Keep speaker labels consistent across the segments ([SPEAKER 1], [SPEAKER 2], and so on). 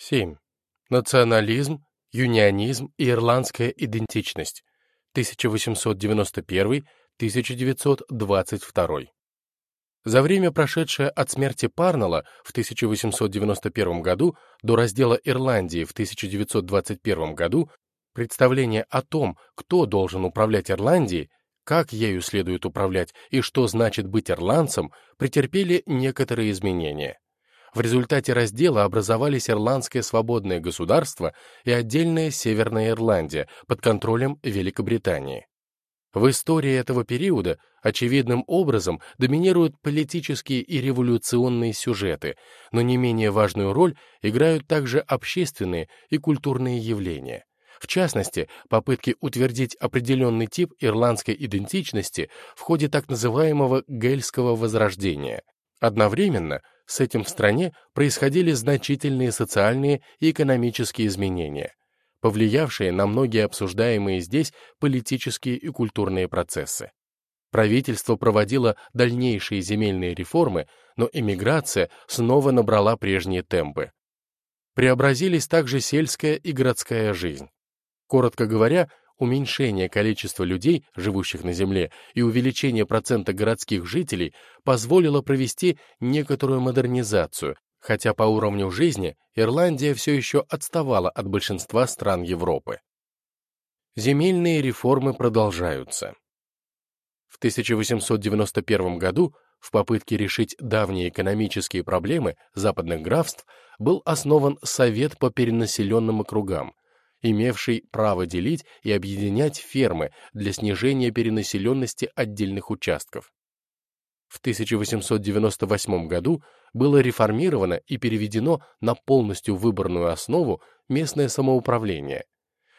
[SPEAKER 1] 7. Национализм, юнионизм и ирландская идентичность. 1891-1922. За время, прошедшее от смерти Парнелла в 1891 году до раздела Ирландии в 1921 году, представление о том, кто должен управлять Ирландией, как ею следует управлять и что значит быть ирландцем, претерпели некоторые изменения. В результате раздела образовались Ирландское свободное государство и отдельная Северная Ирландия под контролем Великобритании. В истории этого периода очевидным образом доминируют политические и революционные сюжеты, но не менее важную роль играют также общественные и культурные явления. В частности, попытки утвердить определенный тип ирландской идентичности в ходе так называемого Гельского возрождения. Одновременно с этим в стране происходили значительные социальные и экономические изменения, повлиявшие на многие обсуждаемые здесь политические и культурные процессы. Правительство проводило дальнейшие земельные реформы, но эмиграция снова набрала прежние темпы. Преобразились также сельская и городская жизнь. Коротко говоря, уменьшение количества людей, живущих на Земле, и увеличение процента городских жителей позволило провести некоторую модернизацию, хотя по уровню жизни Ирландия все еще отставала от большинства стран Европы. Земельные реформы продолжаются. В 1891 году в попытке решить давние экономические проблемы западных графств был основан Совет по перенаселенным округам, имевший право делить и объединять фермы для снижения перенаселенности отдельных участков. В 1898 году было реформировано и переведено на полностью выборную основу местное самоуправление.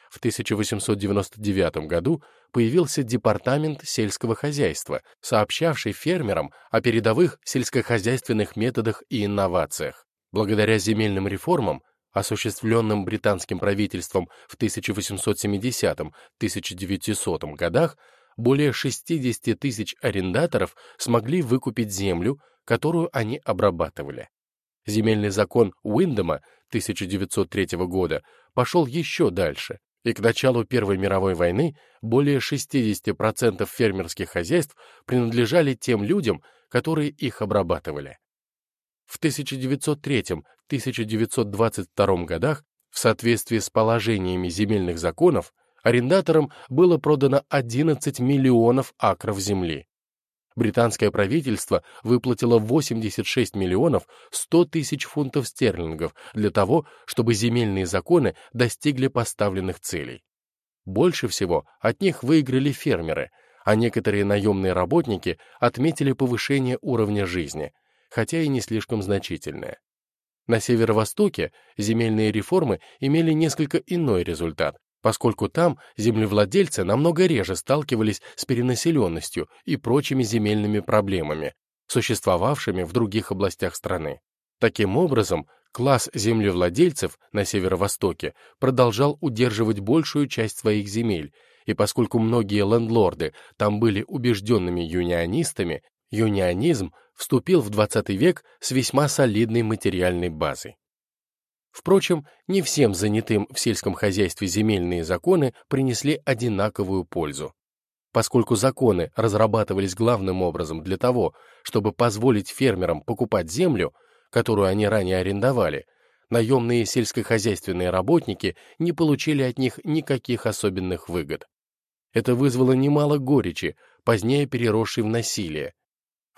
[SPEAKER 1] В 1899 году появился Департамент сельского хозяйства, сообщавший фермерам о передовых сельскохозяйственных методах и инновациях. Благодаря земельным реформам осуществленным британским правительством в 1870-1900 годах, более 60 тысяч арендаторов смогли выкупить землю, которую они обрабатывали. Земельный закон Уиндома 1903 года пошел еще дальше, и к началу Первой мировой войны более 60% фермерских хозяйств принадлежали тем людям, которые их обрабатывали. В 1903-1922 годах в соответствии с положениями земельных законов арендаторам было продано 11 миллионов акров земли. Британское правительство выплатило 86 миллионов 100 тысяч фунтов стерлингов для того, чтобы земельные законы достигли поставленных целей. Больше всего от них выиграли фермеры, а некоторые наемные работники отметили повышение уровня жизни – хотя и не слишком значительное. На северо-востоке земельные реформы имели несколько иной результат, поскольку там землевладельцы намного реже сталкивались с перенаселенностью и прочими земельными проблемами, существовавшими в других областях страны. Таким образом, класс землевладельцев на северо-востоке продолжал удерживать большую часть своих земель, и поскольку многие лендлорды там были убежденными юнионистами, юнионизм вступил в 20 век с весьма солидной материальной базой. Впрочем, не всем занятым в сельском хозяйстве земельные законы принесли одинаковую пользу. Поскольку законы разрабатывались главным образом для того, чтобы позволить фермерам покупать землю, которую они ранее арендовали, наемные сельскохозяйственные работники не получили от них никаких особенных выгод. Это вызвало немало горечи, позднее переросшей в насилие,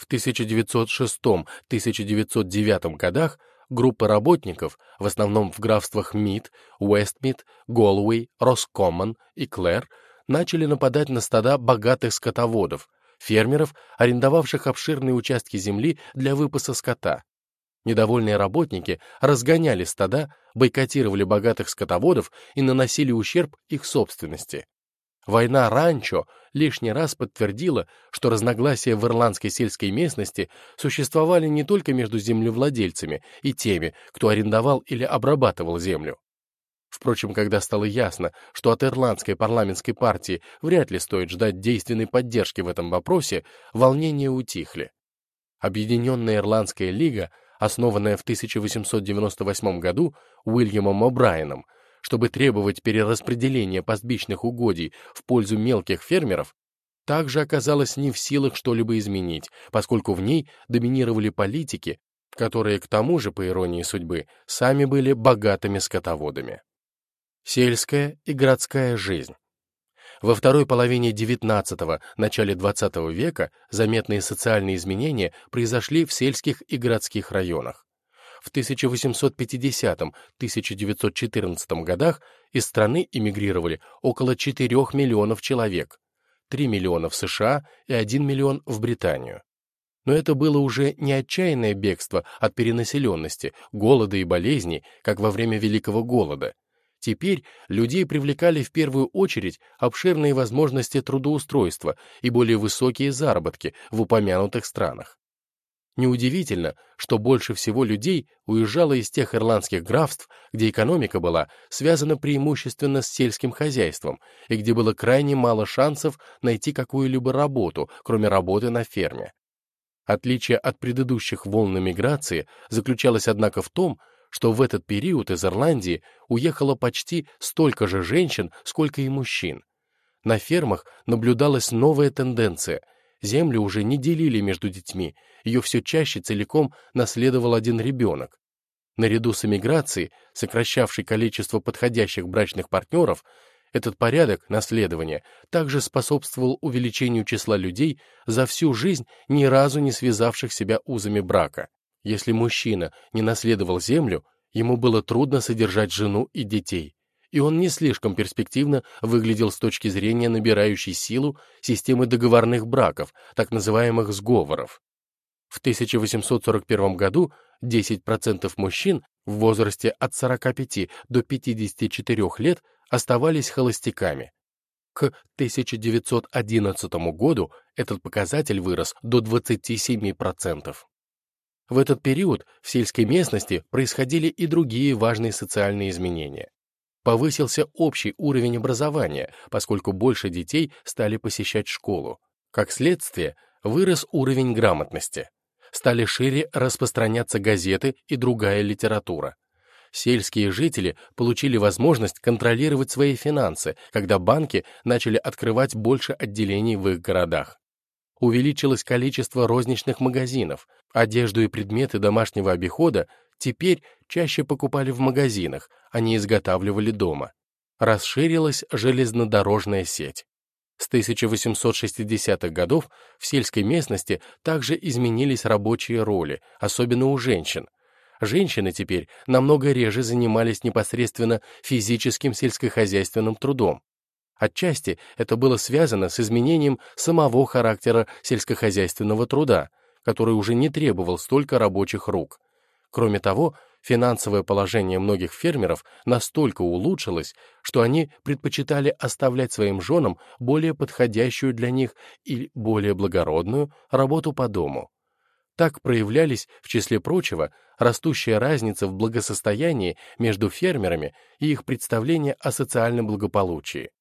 [SPEAKER 1] в 1906-1909 годах группы работников, в основном в графствах Мид, Уэстмид, Голуэй, Роскоммон и Клэр, начали нападать на стада богатых скотоводов, фермеров, арендовавших обширные участки земли для выпаса скота. Недовольные работники разгоняли стада, бойкотировали богатых скотоводов и наносили ущерб их собственности. Война ранчо лишний раз подтвердила, что разногласия в ирландской сельской местности существовали не только между землевладельцами и теми, кто арендовал или обрабатывал землю. Впрочем, когда стало ясно, что от ирландской парламентской партии вряд ли стоит ждать действенной поддержки в этом вопросе, волнения утихли. Объединенная Ирландская лига основанная в 1898 году Уильямом О'Брайеном, чтобы требовать перераспределения пастбищных угодий в пользу мелких фермеров, также оказалась не в силах что-либо изменить, поскольку в ней доминировали политики, которые, к тому же, по иронии судьбы, сами были богатыми скотоводами. Сельская и городская жизнь. Во второй половине XIX – начале XX века заметные социальные изменения произошли в сельских и городских районах. В 1850-1914 годах из страны эмигрировали около 4 миллионов человек, 3 миллиона в США и 1 миллион в Британию. Но это было уже не отчаянное бегство от перенаселенности, голода и болезней, как во время Великого голода. Теперь людей привлекали в первую очередь обширные возможности трудоустройства и более высокие заработки в упомянутых странах. Неудивительно, что больше всего людей уезжало из тех ирландских графств, где экономика была связана преимущественно с сельским хозяйством и где было крайне мало шансов найти какую-либо работу, кроме работы на ферме. Отличие от предыдущих волн миграции заключалось, однако, в том, что в этот период из Ирландии уехало почти столько же женщин, сколько и мужчин. На фермах наблюдалась новая тенденция. Землю уже не делили между детьми, ее все чаще целиком наследовал один ребенок. Наряду с эмиграцией, сокращавшей количество подходящих брачных партнеров, этот порядок наследования также способствовал увеличению числа людей за всю жизнь, ни разу не связавших себя узами брака. Если мужчина не наследовал землю, ему было трудно содержать жену и детей, и он не слишком перспективно выглядел с точки зрения набирающей силу системы договорных браков, так называемых сговоров. В 1841 году 10% мужчин в возрасте от 45 до 54 лет оставались холостяками. К 1911 году этот показатель вырос до 27%. В этот период в сельской местности происходили и другие важные социальные изменения. Повысился общий уровень образования, поскольку больше детей стали посещать школу. Как следствие, вырос уровень грамотности. Стали шире распространяться газеты и другая литература. Сельские жители получили возможность контролировать свои финансы, когда банки начали открывать больше отделений в их городах увеличилось количество розничных магазинов, одежду и предметы домашнего обихода теперь чаще покупали в магазинах, а не изготавливали дома. Расширилась железнодорожная сеть. С 1860-х годов в сельской местности также изменились рабочие роли, особенно у женщин. Женщины теперь намного реже занимались непосредственно физическим сельскохозяйственным трудом. Отчасти это было связано с изменением самого характера сельскохозяйственного труда, который уже не требовал столько рабочих рук. Кроме того, финансовое положение многих фермеров настолько улучшилось, что они предпочитали оставлять своим женам более подходящую для них и более благородную работу по дому. Так проявлялись, в числе прочего, растущая разница в благосостоянии между фермерами и их представление о социальном благополучии.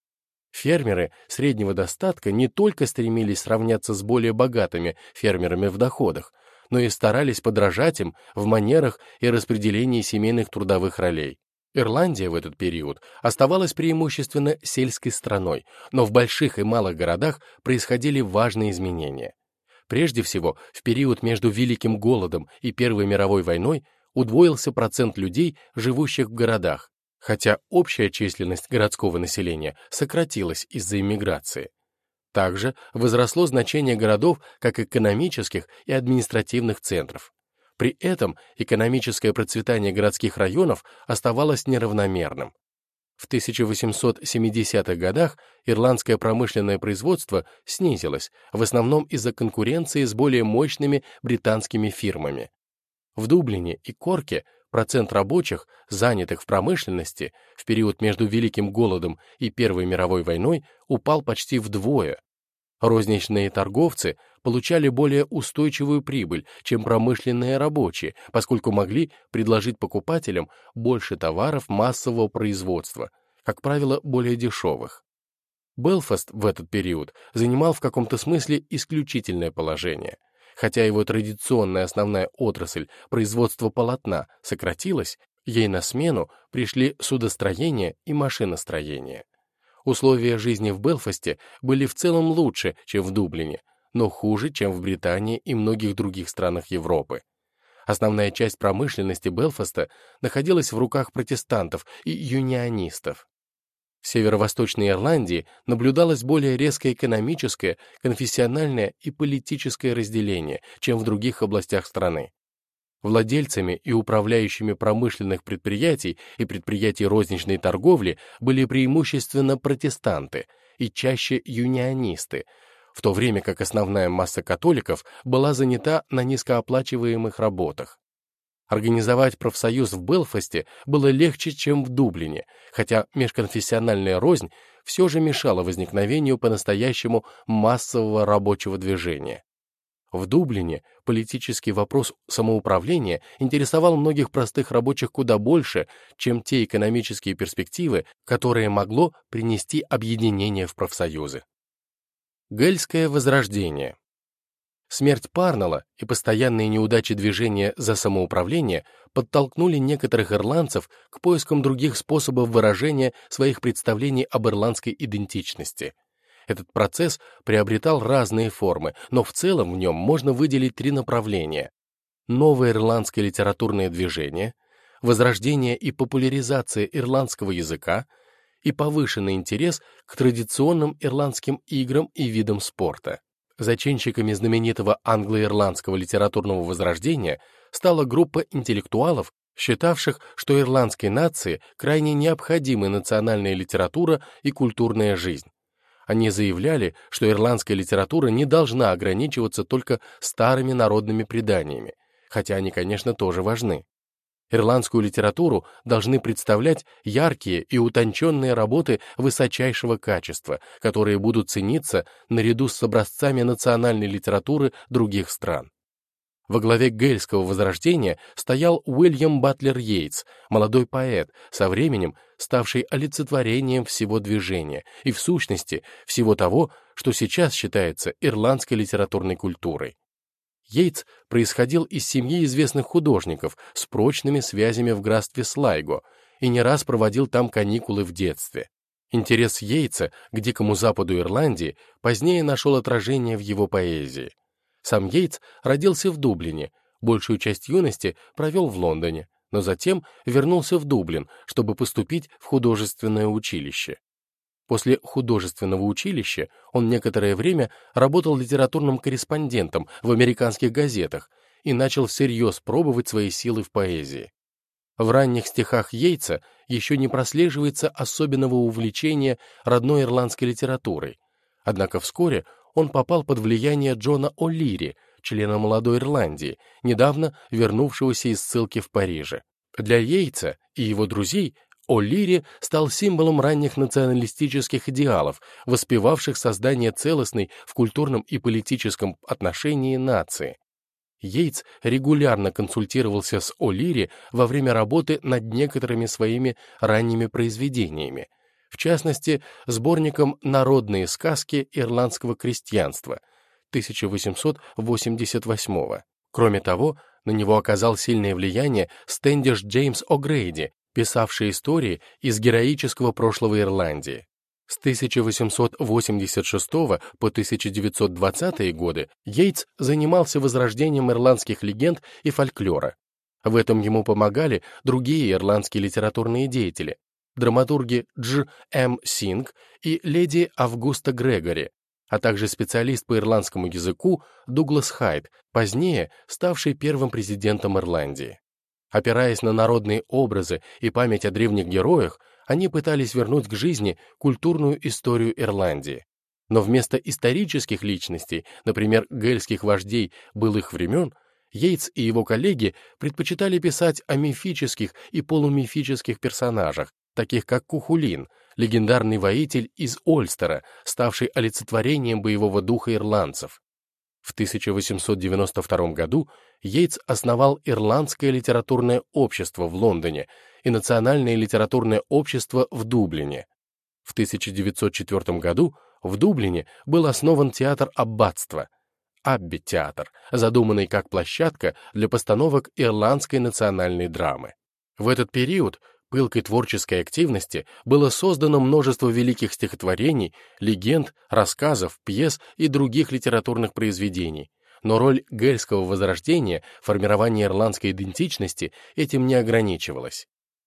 [SPEAKER 1] Фермеры среднего достатка не только стремились сравняться с более богатыми фермерами в доходах, но и старались подражать им в манерах и распределении семейных трудовых ролей. Ирландия в этот период оставалась преимущественно сельской страной, но в больших и малых городах происходили важные изменения. Прежде всего, в период между Великим голодом и Первой мировой войной удвоился процент людей, живущих в городах, хотя общая численность городского населения сократилась из-за иммиграции. Также возросло значение городов как экономических и административных центров. При этом экономическое процветание городских районов оставалось неравномерным. В 1870-х годах ирландское промышленное производство снизилось, в основном из-за конкуренции с более мощными британскими фирмами. В Дублине и Корке процент рабочих, занятых в промышленности, в период между Великим голодом и Первой мировой войной упал почти вдвое. Розничные торговцы получали более устойчивую прибыль, чем промышленные рабочие, поскольку могли предложить покупателям больше товаров массового производства, как правило, более дешевых. Белфаст в этот период занимал в каком-то смысле исключительное положение – Хотя его традиционная основная отрасль, производство полотна, сократилась, ей на смену пришли судостроение и машиностроение. Условия жизни в Белфасте были в целом лучше, чем в Дублине, но хуже, чем в Британии и многих других странах Европы. Основная часть промышленности Белфаста находилась в руках протестантов и юнионистов. В северо-восточной Ирландии наблюдалось более резкое экономическое, конфессиональное и политическое разделение, чем в других областях страны. Владельцами и управляющими промышленных предприятий и предприятий розничной торговли были преимущественно протестанты и чаще юнионисты, в то время как основная масса католиков была занята на низкооплачиваемых работах. Организовать профсоюз в Белфасте было легче, чем в Дублине, хотя межконфессиональная рознь все же мешала возникновению по-настоящему массового рабочего движения. В Дублине политический вопрос самоуправления интересовал многих простых рабочих куда больше, чем те экономические перспективы, которые могло принести объединение в профсоюзы. Гельское возрождение Смерть Парнелла и постоянные неудачи движения за самоуправление подтолкнули некоторых ирландцев к поискам других способов выражения своих представлений об ирландской идентичности. Этот процесс приобретал разные формы, но в целом в нем можно выделить три направления. Новое ирландское литературное движение, возрождение и популяризация ирландского языка и повышенный интерес к традиционным ирландским играм и видам спорта. Зачинщиками знаменитого англо-ирландского литературного возрождения стала группа интеллектуалов, считавших, что ирландской нации крайне необходимы национальная литература и культурная жизнь. Они заявляли, что ирландская литература не должна ограничиваться только старыми народными преданиями, хотя они, конечно, тоже важны. Ирландскую литературу должны представлять яркие и утонченные работы высочайшего качества, которые будут цениться наряду с образцами национальной литературы других стран. Во главе гельского возрождения стоял Уильям Батлер Йейтс, молодой поэт, со временем ставший олицетворением всего движения и, в сущности, всего того, что сейчас считается ирландской литературной культурой. Йейтс происходил из семьи известных художников с прочными связями в графстве Слайго и не раз проводил там каникулы в детстве. Интерес Йейтса к дикому западу Ирландии позднее нашел отражение в его поэзии. Сам Йейтс родился в Дублине, большую часть юности провел в Лондоне, но затем вернулся в Дублин, чтобы поступить в художественное училище. После художественного училища он некоторое время работал литературным корреспондентом в американских газетах и начал всерьез пробовать свои силы в поэзии. В ранних стихах Йейтса еще не прослеживается особенного увлечения родной ирландской литературой, однако вскоре он попал под влияние Джона О'Лири, члена молодой Ирландии, недавно вернувшегося из ссылки в Париже. Для Йейтса и его друзей О'Лири стал символом ранних националистических идеалов, воспевавших создание целостной в культурном и политическом отношении нации. Йейтс регулярно консультировался с О'Лири во время работы над некоторыми своими ранними произведениями, в частности, сборником «Народные сказки ирландского крестьянства» 1888 Кроме того, на него оказал сильное влияние Стэндиш Джеймс О'Грейди, писавший истории из героического прошлого Ирландии. С 1886 по 1920 годы Йейтс занимался возрождением ирландских легенд и фольклора. В этом ему помогали другие ирландские литературные деятели, драматурги Дж. М. Синг и леди Августа Грегори, а также специалист по ирландскому языку Дуглас Хайд, позднее ставший первым президентом Ирландии. Опираясь на народные образы и память о древних героях, они пытались вернуть к жизни культурную историю Ирландии. Но вместо исторических личностей, например, гельских вождей былых времен, Йейтс и его коллеги предпочитали писать о мифических и полумифических персонажах, таких как Кухулин, легендарный воитель из Ольстера, ставший олицетворением боевого духа ирландцев. В 1892 году Йейтс основал Ирландское литературное общество в Лондоне и Национальное литературное общество в Дублине. В 1904 году в Дублине был основан театр аббатства. Абби-театр, задуманный как площадка для постановок ирландской национальной драмы. В этот период пылкой творческой активности было создано множество великих стихотворений, легенд, рассказов, пьес и других литературных произведений, но роль гельского возрождения, формирования ирландской идентичности этим не ограничивалась.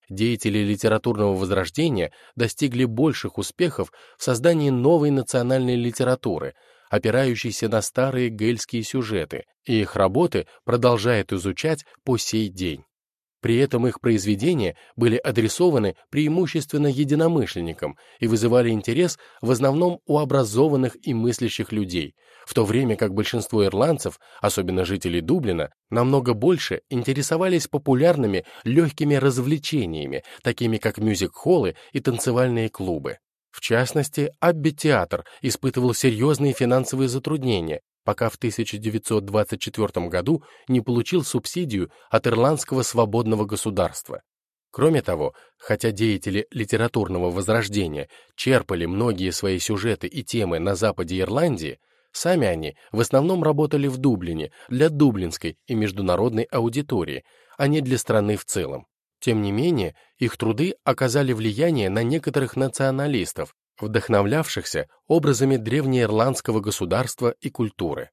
[SPEAKER 1] Деятели литературного возрождения достигли больших успехов в создании новой национальной литературы, опирающейся на старые гельские сюжеты, и их работы продолжают изучать по сей день. При этом их произведения были адресованы преимущественно единомышленникам и вызывали интерес в основном у образованных и мыслящих людей, в то время как большинство ирландцев, особенно жителей Дублина, намного больше интересовались популярными легкими развлечениями, такими как мюзик-холлы и танцевальные клубы. В частности, Абби-театр испытывал серьезные финансовые затруднения, пока в 1924 году не получил субсидию от Ирландского свободного государства. Кроме того, хотя деятели литературного возрождения черпали многие свои сюжеты и темы на западе Ирландии, сами они в основном работали в Дублине для дублинской и международной аудитории, а не для страны в целом. Тем не менее, их труды оказали влияние на некоторых националистов, вдохновлявшихся образами древнеирландского государства и культуры.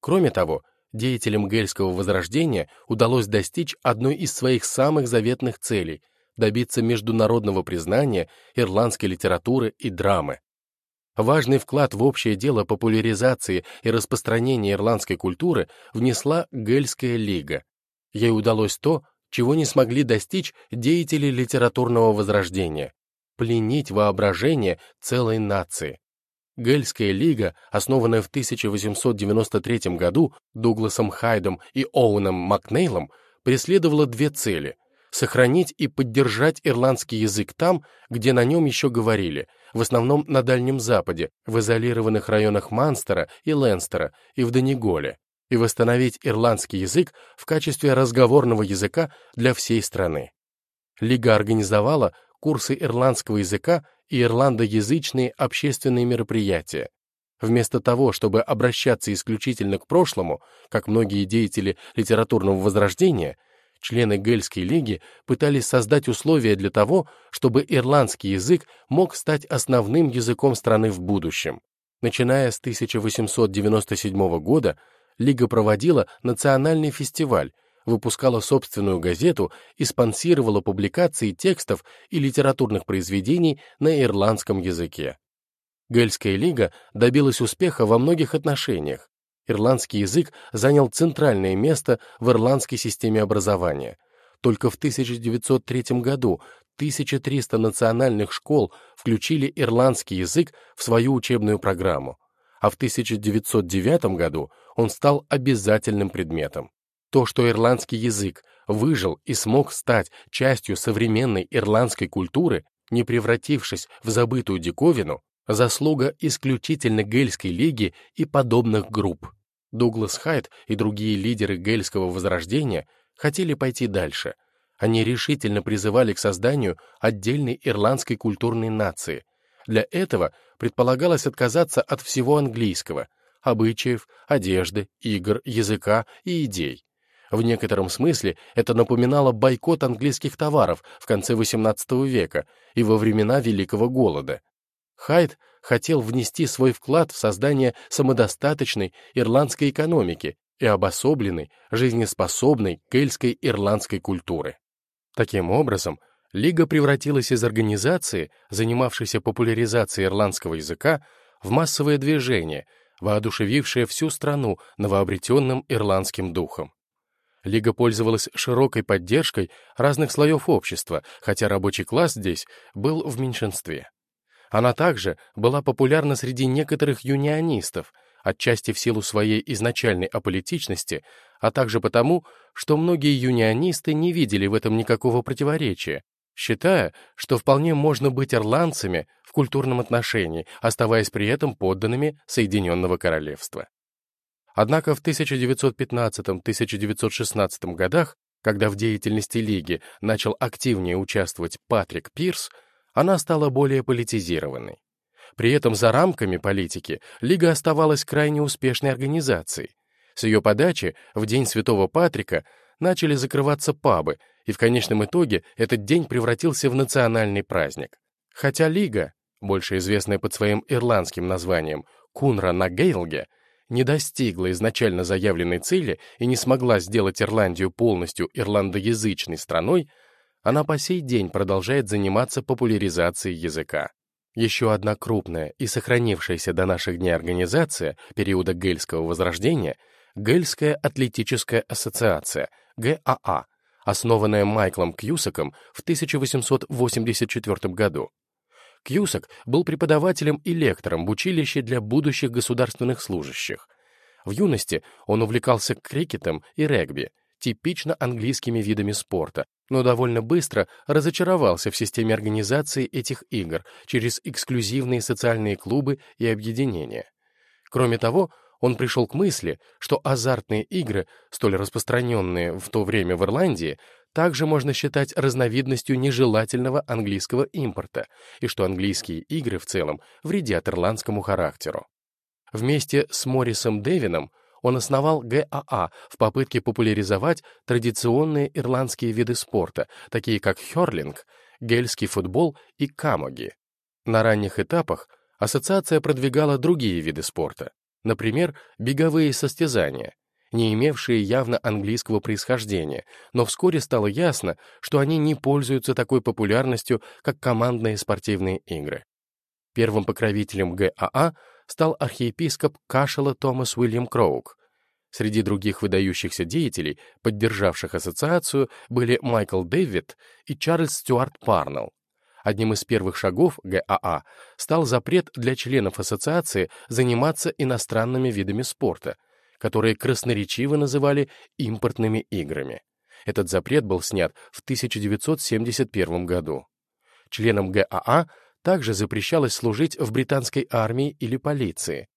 [SPEAKER 1] Кроме того, деятелям гельского возрождения удалось достичь одной из своих самых заветных целей — добиться международного признания ирландской литературы и драмы. Важный вклад в общее дело популяризации и распространения ирландской культуры внесла Гельская лига. Ей удалось то, чего не смогли достичь деятели литературного возрождения пленить воображение целой нации. Гельская лига, основанная в 1893 году Дугласом Хайдом и Оуэном Макнейлом, преследовала две цели — сохранить и поддержать ирландский язык там, где на нем еще говорили, в основном на Дальнем Западе, в изолированных районах Манстера и Ленстера и в Донеголе, и восстановить ирландский язык в качестве разговорного языка для всей страны. Лига организовала курсы ирландского языка и ирландоязычные общественные мероприятия. Вместо того, чтобы обращаться исключительно к прошлому, как многие деятели литературного возрождения, члены Гельской лиги пытались создать условия для того, чтобы ирландский язык мог стать основным языком страны в будущем. Начиная с 1897 года, Лига проводила национальный фестиваль, выпускала собственную газету и спонсировала публикации текстов и литературных произведений на ирландском языке. Гельская лига добилась успеха во многих отношениях. Ирландский язык занял центральное место в ирландской системе образования. Только в 1903 году 1300 национальных школ включили ирландский язык в свою учебную программу, а в 1909 году он стал обязательным предметом. То, что ирландский язык выжил и смог стать частью современной ирландской культуры, не превратившись в забытую диковину, заслуга исключительно Гельской лиги и подобных групп. Дуглас Хайт и другие лидеры гельского возрождения хотели пойти дальше. Они решительно призывали к созданию отдельной ирландской культурной нации. Для этого предполагалось отказаться от всего английского, обычаев, одежды, игр, языка и идей. В некотором смысле это напоминало бойкот английских товаров в конце XVIII века и во времена Великого Голода. Хайд хотел внести свой вклад в создание самодостаточной ирландской экономики и обособленной, жизнеспособной кельтской ирландской культуры. Таким образом, Лига превратилась из организации, занимавшейся популяризацией ирландского языка, в массовое движение, воодушевившее всю страну новообретенным ирландским духом. Лига пользовалась широкой поддержкой разных слоев общества, хотя рабочий класс здесь был в меньшинстве. Она также была популярна среди некоторых юнионистов, отчасти в силу своей изначальной аполитичности, а также потому, что многие юнионисты не видели в этом никакого противоречия, считая, что вполне можно быть ирландцами в культурном отношении, оставаясь при этом подданными Соединенного Королевства. Однако в 1915-1916 годах, когда в деятельности Лиги начал активнее участвовать Патрик Пирс, она стала более политизированной. При этом за рамками политики Лига оставалась крайне успешной организацией. С ее подачи в День Святого Патрика начали закрываться пабы, и в конечном итоге этот день превратился в национальный праздник. Хотя Лига, больше известная под своим ирландским названием Кунра на Гейлге, не достигла изначально заявленной цели и не смогла сделать Ирландию полностью ирландоязычной страной, она по сей день продолжает заниматься популяризацией языка. Еще одна крупная и сохранившаяся до наших дней организация периода Гельского возрождения — Гельская атлетическая ассоциация, ГАА, основанная Майклом Кьюсаком в 1884 году. Кьюсак был преподавателем и лектором в училище для будущих государственных служащих. В юности он увлекался крикетом и регби, типично английскими видами спорта, но довольно быстро разочаровался в системе организации этих игр через эксклюзивные социальные клубы и объединения. Кроме того, он пришел к мысли, что азартные игры, столь распространенные в то время в Ирландии, также можно считать разновидностью нежелательного английского импорта, и что английские игры в целом вредят ирландскому характеру. Вместе с Моррисом Дэвином он основал ГАА в попытке популяризовать традиционные ирландские виды спорта, такие как хёрлинг, гельский футбол и камоги. На ранних этапах ассоциация продвигала другие виды спорта, например, беговые состязания, не имевшие явно английского происхождения, но вскоре стало ясно, что они не пользуются такой популярностью, как командные спортивные игры. Первым покровителем ГАА стал архиепископ Кашела Томас Уильям Кроук. Среди других выдающихся деятелей, поддержавших ассоциацию, были Майкл Дэвид и Чарльз Стюарт Парнелл. Одним из первых шагов ГАА стал запрет для членов ассоциации заниматься иностранными видами спорта, которые красноречиво называли импортными играми. Этот запрет был снят в 1971 году. Членам ГАА также запрещалось служить в британской армии или полиции.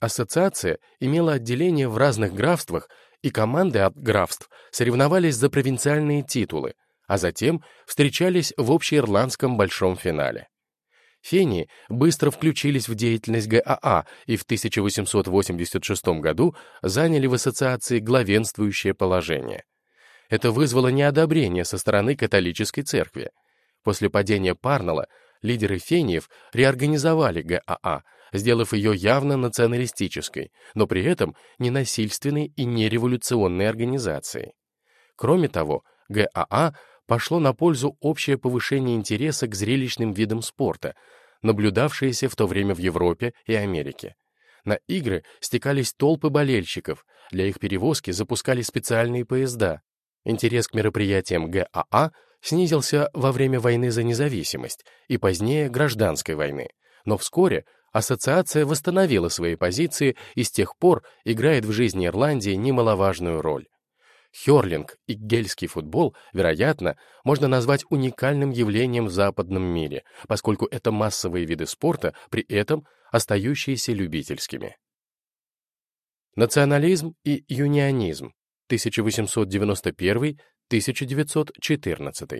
[SPEAKER 1] Ассоциация имела отделения в разных графствах, и команды от графств соревновались за провинциальные титулы, а затем встречались в общеирландском большом финале. Фении быстро включились в деятельность ГАА и в 1886 году заняли в ассоциации главенствующее положение. Это вызвало неодобрение со стороны католической церкви. После падения Парнелла лидеры фениев реорганизовали ГАА, сделав ее явно националистической, но при этом ненасильственной и нереволюционной организацией. Кроме того, ГАА пошло на пользу общее повышение интереса к зрелищным видам спорта, наблюдавшееся в то время в Европе и Америке. На игры стекались толпы болельщиков, для их перевозки запускали специальные поезда. Интерес к мероприятиям ГАА снизился во время войны за независимость и позднее гражданской войны, но вскоре ассоциация восстановила свои позиции и с тех пор играет в жизни Ирландии немаловажную роль. Хёрлинг и гельский футбол, вероятно, можно назвать уникальным явлением в западном мире, поскольку это массовые виды спорта, при этом остающиеся любительскими. Национализм и юнионизм 1891 1914.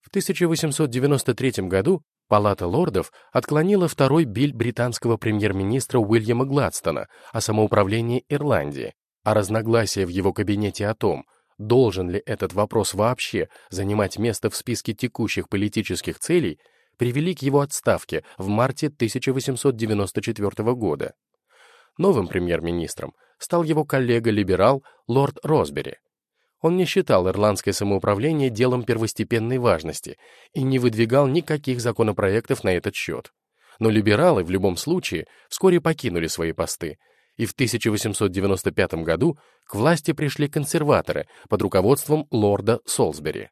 [SPEAKER 1] В 1893 году Палата лордов отклонила второй биль британского премьер-министра Уильяма Гладстона о самоуправлении Ирландии, а разногласия в его кабинете о том, должен ли этот вопрос вообще занимать место в списке текущих политических целей, привели к его отставке в марте 1894 года. Новым премьер-министром стал его коллега-либерал лорд Росбери. Он не считал ирландское самоуправление делом первостепенной важности и не выдвигал никаких законопроектов на этот счет. Но либералы в любом случае вскоре покинули свои посты, и в 1895 году к власти пришли консерваторы под руководством лорда Солсбери.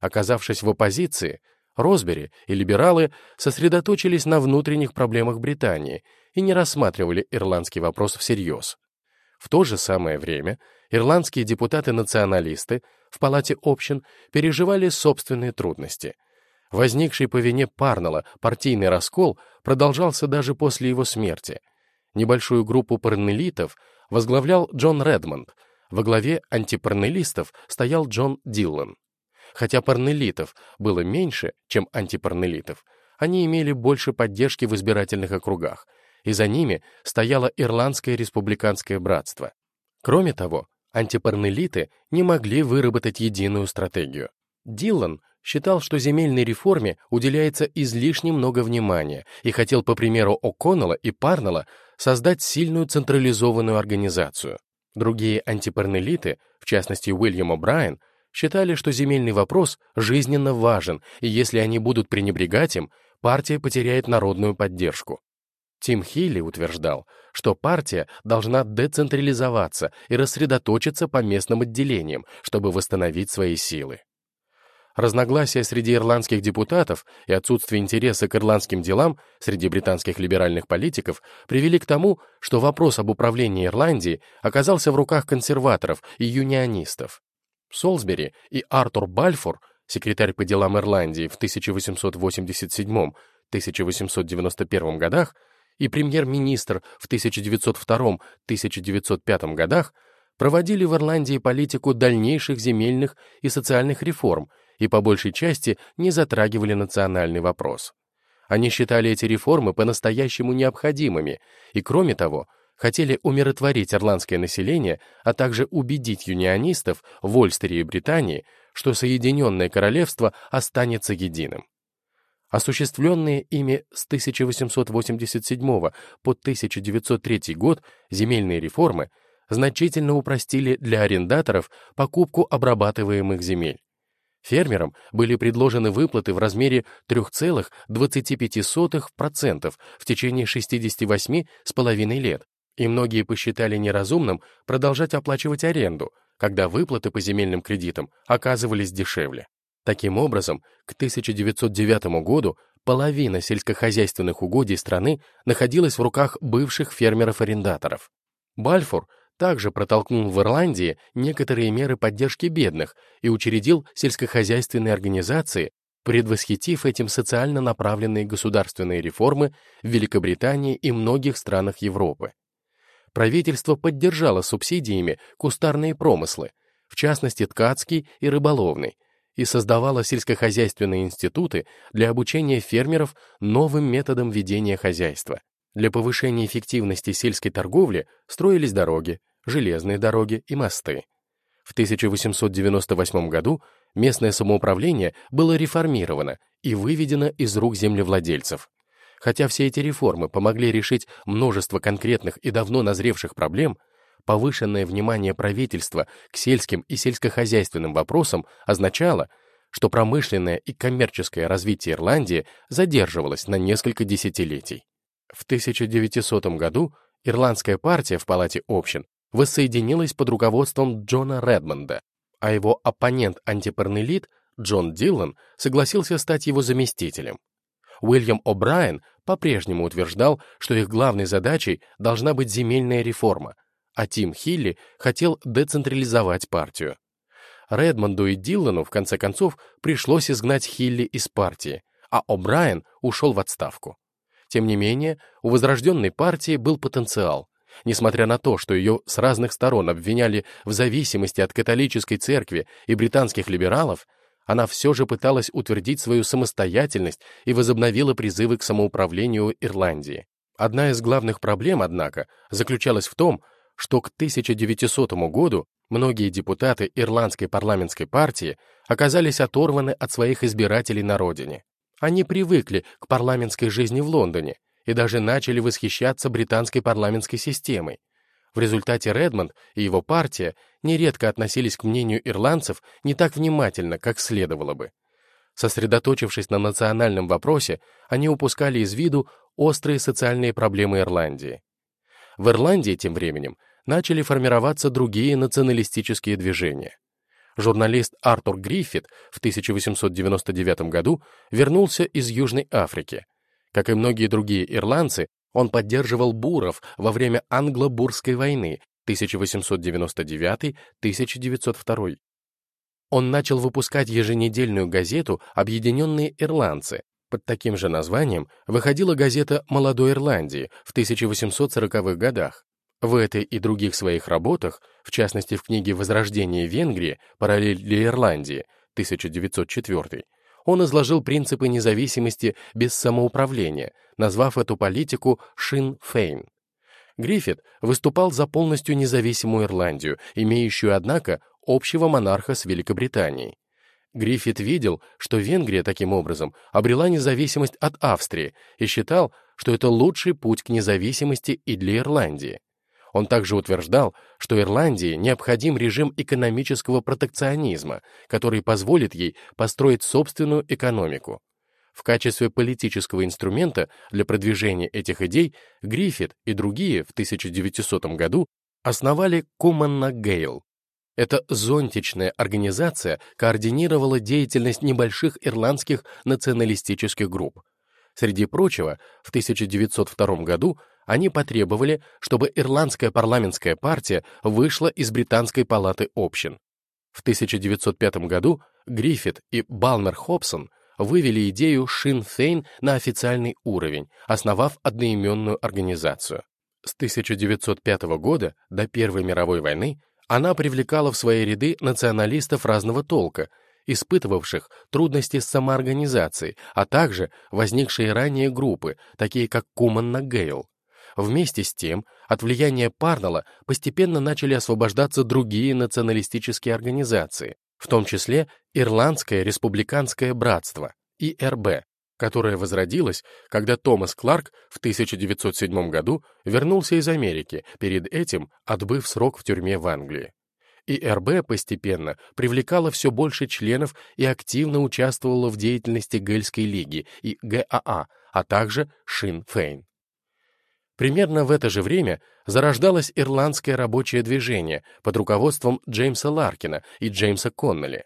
[SPEAKER 1] Оказавшись в оппозиции, Росбери и либералы сосредоточились на внутренних проблемах Британии и не рассматривали ирландский вопрос всерьез. В то же самое время ирландские депутаты-националисты в Палате общин переживали собственные трудности. Возникший по вине Парнелла партийный раскол продолжался даже после его смерти. Небольшую группу парнелитов возглавлял Джон Редмонд, во главе антипарнелистов стоял Джон Диллан. Хотя парнелитов было меньше, чем антипарнелитов, они имели больше поддержки в избирательных округах, и за ними стояло Ирландское республиканское братство. Кроме того, антипарнелиты не могли выработать единую стратегию. Дилан считал, что земельной реформе уделяется излишне много внимания и хотел, по примеру О'Коннелла и Парнелла, создать сильную централизованную организацию. Другие антипарнелиты, в частности Уильям О'Брайен, считали, что земельный вопрос жизненно важен, и если они будут пренебрегать им, партия потеряет народную поддержку. Тим Хилли утверждал, что партия должна децентрализоваться и рассредоточиться по местным отделениям, чтобы восстановить свои силы. Разногласия среди ирландских депутатов и отсутствие интереса к ирландским делам среди британских либеральных политиков привели к тому, что вопрос об управлении Ирландией оказался в руках консерваторов и юнионистов. Солсбери и Артур Бальфур, секретарь по делам Ирландии в 1887-1891 годах и премьер-министр в 1902-1905 годах, проводили в Ирландии политику дальнейших земельных и социальных реформ и по большей части не затрагивали национальный вопрос. Они считали эти реформы по-настоящему необходимыми и, кроме того, хотели умиротворить ирландское население, а также убедить юнионистов в Ольстере и Британии, что Соединенное Королевство останется единым. Осуществленные ими с 1887 по 1903 год земельные реформы значительно упростили для арендаторов покупку обрабатываемых земель. Фермерам были предложены выплаты в размере 3,25% в течение 68,5 лет, и многие посчитали неразумным продолжать оплачивать аренду, когда выплаты по земельным кредитам оказывались дешевле. Таким образом, к 1909 году половина сельскохозяйственных угодий страны находилась в руках бывших фермеров-арендаторов. Бальфур также протолкнул в Ирландии некоторые меры поддержки бедных и учредил сельскохозяйственные организации, предвосхитив этим социально направленные государственные реформы в Великобритании и многих странах Европы. Правительство поддержало субсидиями кустарные промыслы, в частности ткацкий и рыболовный, и создавало сельскохозяйственные институты для обучения фермеров новым методам ведения хозяйства. Для повышения эффективности сельской торговли строились дороги, железные дороги и мосты. В 1898 году местное самоуправление было реформировано и выведено из рук землевладельцев. Хотя все эти реформы помогли решить множество конкретных и давно назревших проблем, повышенное внимание правительства к сельским и сельскохозяйственным вопросам означало, что промышленное и коммерческое развитие Ирландии задерживалось на несколько десятилетий. В 1900 году Ирландская партия в Палате общин воссоединилась под руководством Джона Редмонда, а его оппонент-антипарнелит Джон Диллан согласился стать его заместителем. Уильям О'Брайен по-прежнему утверждал, что их главной задачей должна быть земельная реформа, а Тим Хилли хотел децентрализовать партию. Редмонду и Диллану, в конце концов, пришлось изгнать Хилли из партии, а О'Брайен ушел в отставку. Тем не менее, у возрожденной партии был потенциал. Несмотря на то, что ее с разных сторон обвиняли в зависимости от католической церкви и британских либералов, она все же пыталась утвердить свою самостоятельность и возобновила призывы к самоуправлению Ирландии. Одна из главных проблем, однако, заключалась в том, что к 1900 году многие депутаты Ирландской парламентской партии оказались оторваны от своих избирателей на родине. Они привыкли к парламентской жизни в Лондоне и даже начали восхищаться британской парламентской системой. В результате Редмонд и его партия нередко относились к мнению ирландцев не так внимательно, как следовало бы. Сосредоточившись на национальном вопросе, они упускали из виду острые социальные проблемы Ирландии. В Ирландии тем временем начали формироваться другие националистические движения. Журналист Артур Гриффит в 1899 году вернулся из Южной Африки – как и многие другие ирландцы, он поддерживал буров во время англо-бурской войны 1899-1902. Он начал выпускать еженедельную газету «Объединенные ирландцы». Под таким же названием выходила газета «Молодой Ирландии» в 1840-х годах. В этой и других своих работах, в частности в книге «Возрождение Венгрии. Параллель для Ирландии» 1904, он изложил принципы независимости без самоуправления, назвав эту политику «Шин-Фейн». Гриффит выступал за полностью независимую Ирландию, имеющую, однако, общего монарха с Великобританией. Гриффит видел, что Венгрия таким образом обрела независимость от Австрии и считал, что это лучший путь к независимости и для Ирландии. Он также утверждал, что Ирландии необходим режим экономического протекционизма, который позволит ей построить собственную экономику. В качестве политического инструмента для продвижения этих идей Гриффит и другие в 1900 году основали Куманна Гейл. Эта зонтичная организация координировала деятельность небольших ирландских националистических групп. Среди прочего, в 1902 году они потребовали, чтобы Ирландская парламентская партия вышла из Британской палаты общин. В 1905 году Гриффит и Балмер Хобсон вывели идею Шин Фейн на официальный уровень, основав одноименную организацию. С 1905 года до Первой мировой войны она привлекала в свои ряды националистов разного толка, испытывавших трудности с самоорганизацией, а также возникшие ранее группы, такие как Куманна Гейл. Вместе с тем, от влияния Парнелла постепенно начали освобождаться другие националистические организации, в том числе Ирландское республиканское братство, ИРБ, которое возродилось, когда Томас Кларк в 1907 году вернулся из Америки, перед этим отбыв срок в тюрьме в Англии. ИРБ постепенно привлекала все больше членов и активно участвовала в деятельности Гельской лиги и ГАА, а также Шин-Фейн. Примерно в это же время зарождалось ирландское рабочее движение под руководством Джеймса Ларкина и Джеймса Коннелли.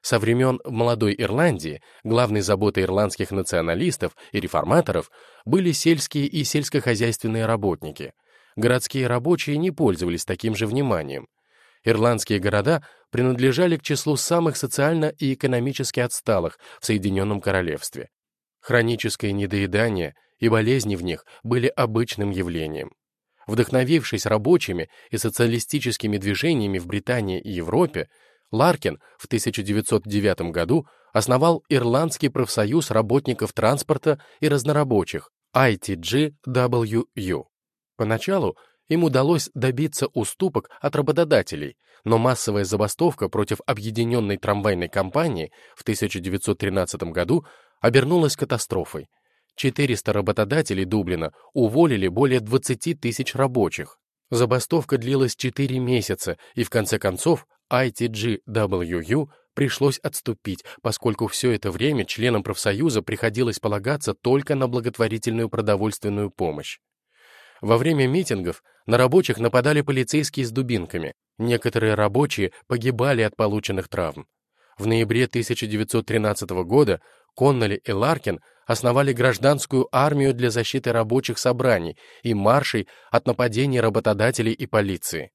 [SPEAKER 1] Со времен молодой Ирландии главной заботой ирландских националистов и реформаторов были сельские и сельскохозяйственные работники. Городские рабочие не пользовались таким же вниманием. Ирландские города принадлежали к числу самых социально и экономически отсталых в Соединенном Королевстве. Хроническое недоедание и болезни в них были обычным явлением. Вдохновившись рабочими и социалистическими движениями в Британии и Европе, Ларкин в 1909 году основал Ирландский профсоюз работников транспорта и разнорабочих ITGWU. Поначалу им удалось добиться уступок от работодателей, но массовая забастовка против объединенной трамвайной компании в 1913 году обернулась катастрофой. 400 работодателей Дублина уволили более 20 тысяч рабочих. Забастовка длилась 4 месяца, и в конце концов ITGWU пришлось отступить, поскольку все это время членам профсоюза приходилось полагаться только на благотворительную продовольственную помощь. Во время митингов на рабочих нападали полицейские с дубинками. Некоторые рабочие погибали от полученных травм. В ноябре 1913 года Конноли и Ларкин основали гражданскую армию для защиты рабочих собраний и маршей от нападений работодателей и полиции.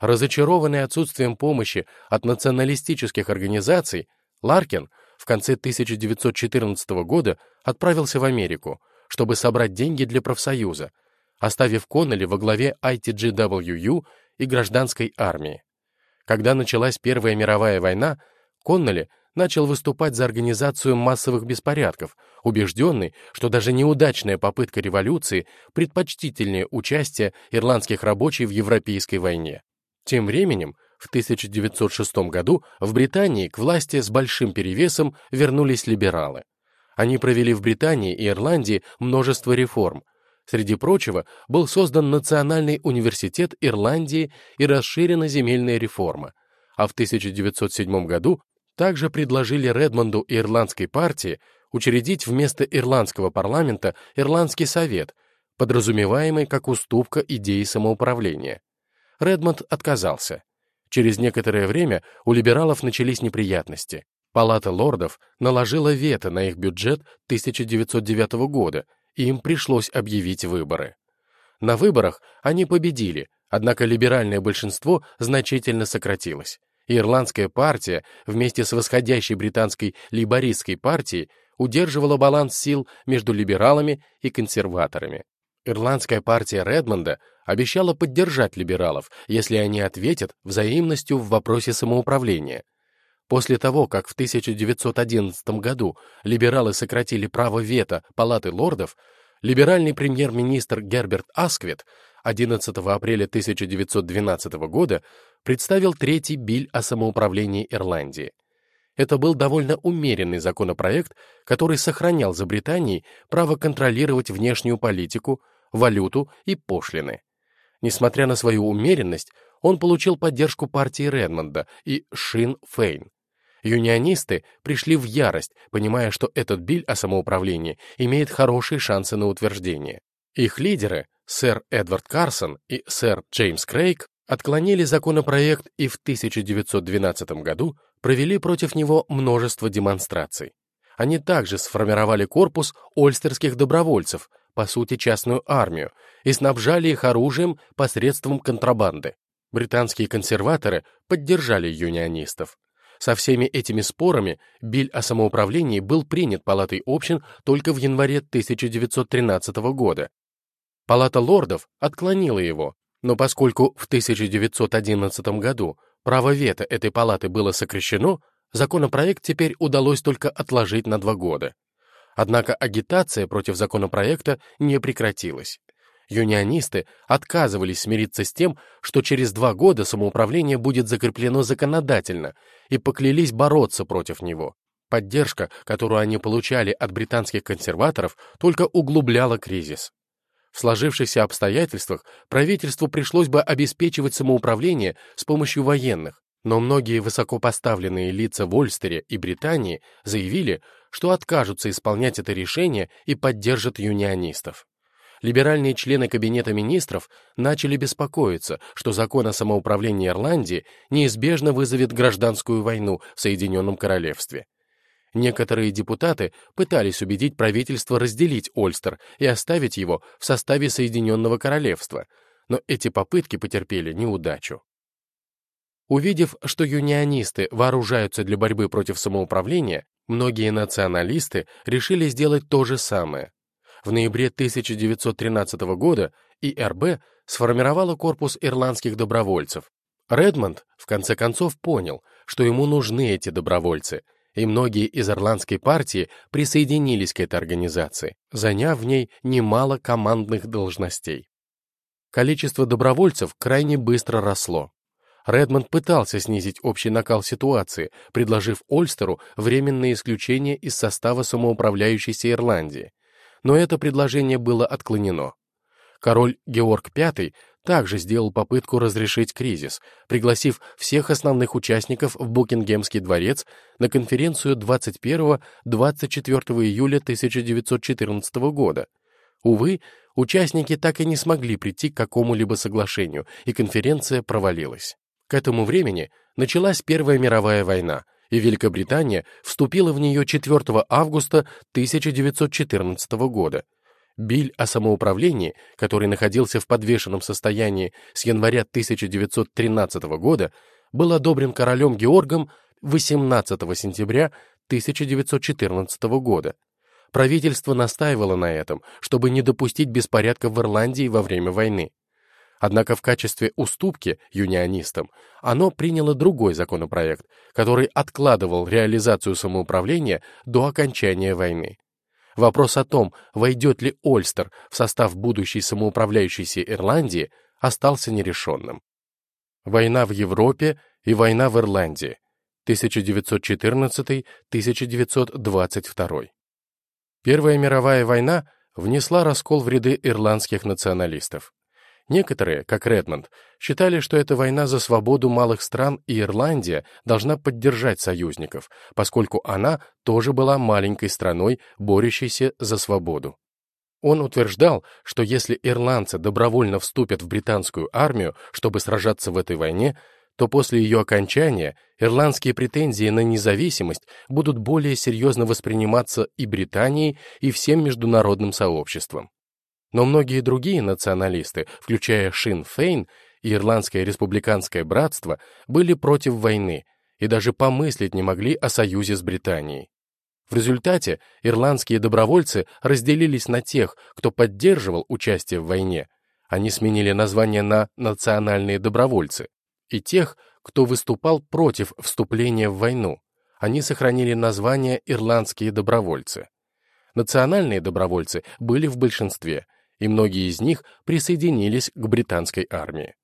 [SPEAKER 1] Разочарованный отсутствием помощи от националистических организаций, Ларкин в конце 1914 года отправился в Америку, чтобы собрать деньги для профсоюза, оставив Коннелли во главе ITGWU и гражданской армии. Когда началась Первая мировая война, Коннелли начал выступать за организацию массовых беспорядков, убежденный, что даже неудачная попытка революции предпочтительнее участия ирландских рабочих в Европейской войне. Тем временем, в 1906 году в Британии к власти с большим перевесом вернулись либералы. Они провели в Британии и Ирландии множество реформ. Среди прочего, был создан Национальный университет Ирландии и расширена земельная реформа. А в 1907 году также предложили Редмонду и Ирландской партии учредить вместо Ирландского парламента Ирландский совет, подразумеваемый как уступка идеи самоуправления. Редмонд отказался. Через некоторое время у либералов начались неприятности. Палата лордов наложила вето на их бюджет 1909 года, и им пришлось объявить выборы. На выборах они победили, однако либеральное большинство значительно сократилось. Ирландская партия вместе с восходящей британской лейбористской партией удерживала баланс сил между либералами и консерваторами. Ирландская партия Редмонда обещала поддержать либералов, если они ответят взаимностью в вопросе самоуправления. После того, как в 1911 году либералы сократили право вето Палаты лордов, либеральный премьер-министр Герберт Асквит 11 апреля 1912 года представил третий биль о самоуправлении Ирландии. Это был довольно умеренный законопроект, который сохранял за Британией право контролировать внешнюю политику, валюту и пошлины. Несмотря на свою умеренность, он получил поддержку партии Редмонда и Шин Фейн. Юнионисты пришли в ярость, понимая, что этот биль о самоуправлении имеет хорошие шансы на утверждение. Их лидеры, сэр Эдвард Карсон и сэр Джеймс Крейг, отклонили законопроект и в 1912 году провели против него множество демонстраций. Они также сформировали корпус ольстерских добровольцев, по сути частную армию, и снабжали их оружием посредством контрабанды. Британские консерваторы поддержали юнионистов. Со всеми этими спорами биль о самоуправлении был принят Палатой общин только в январе 1913 года. Палата лордов отклонила его, но поскольку в 1911 году право вето этой палаты было сокращено, законопроект теперь удалось только отложить на два года. Однако агитация против законопроекта не прекратилась. Юнионисты отказывались смириться с тем, что через два года самоуправление будет закреплено законодательно, и поклялись бороться против него. Поддержка, которую они получали от британских консерваторов, только углубляла кризис. В сложившихся обстоятельствах правительству пришлось бы обеспечивать самоуправление с помощью военных, но многие высокопоставленные лица в Ольстере и Британии заявили, что откажутся исполнять это решение и поддержат юнионистов. Либеральные члены Кабинета министров начали беспокоиться, что закон о самоуправлении Ирландии неизбежно вызовет гражданскую войну в Соединенном Королевстве. Некоторые депутаты пытались убедить правительство разделить Ольстер и оставить его в составе Соединенного Королевства, но эти попытки потерпели неудачу. Увидев, что юнионисты вооружаются для борьбы против самоуправления, многие националисты решили сделать то же самое. В ноябре 1913 года ИРБ сформировала корпус ирландских добровольцев. Редмонд в конце концов понял, что ему нужны эти добровольцы, и многие из ирландской партии присоединились к этой организации, заняв в ней немало командных должностей. Количество добровольцев крайне быстро росло. Редмонд пытался снизить общий накал ситуации, предложив Ольстеру временное исключение из состава самоуправляющейся Ирландии. Но это предложение было отклонено. Король Георг V также сделал попытку разрешить кризис, пригласив всех основных участников в Букингемский дворец на конференцию 21-24 июля 1914 года. Увы, участники так и не смогли прийти к какому-либо соглашению, и конференция провалилась. К этому времени началась Первая мировая война, и Великобритания вступила в нее 4 августа 1914 года. Биль о самоуправлении, который находился в подвешенном состоянии с января 1913 года, был одобрен королем Георгом 18 сентября 1914 года. Правительство настаивало на этом, чтобы не допустить беспорядков в Ирландии во время войны. Однако в качестве уступки юнионистам оно приняло другой законопроект, который откладывал реализацию самоуправления до окончания войны. Вопрос о том, войдет ли Ольстер в состав будущей самоуправляющейся Ирландии, остался нерешенным. Война в Европе и война в Ирландии 1914-1922. Первая мировая война внесла раскол в ряды ирландских националистов. Некоторые, как Редмонд, считали, что эта война за свободу малых стран и Ирландия должна поддержать союзников, поскольку она тоже была маленькой страной, борющейся за свободу. Он утверждал, что если ирландцы добровольно вступят в британскую армию, чтобы сражаться в этой войне, то после ее окончания ирландские претензии на независимость будут более серьезно восприниматься и Британией, и всем международным сообществом. Но многие другие националисты, включая Шин Фейн и Ирландское республиканское братство, были против войны и даже помыслить не могли о союзе с Британией. В результате ирландские добровольцы разделились на тех, кто поддерживал участие в войне, они сменили название на «национальные добровольцы», и тех, кто выступал против вступления в войну. Они сохранили название «Ирландские добровольцы». Национальные добровольцы были в большинстве, и многие из них присоединились к британской армии.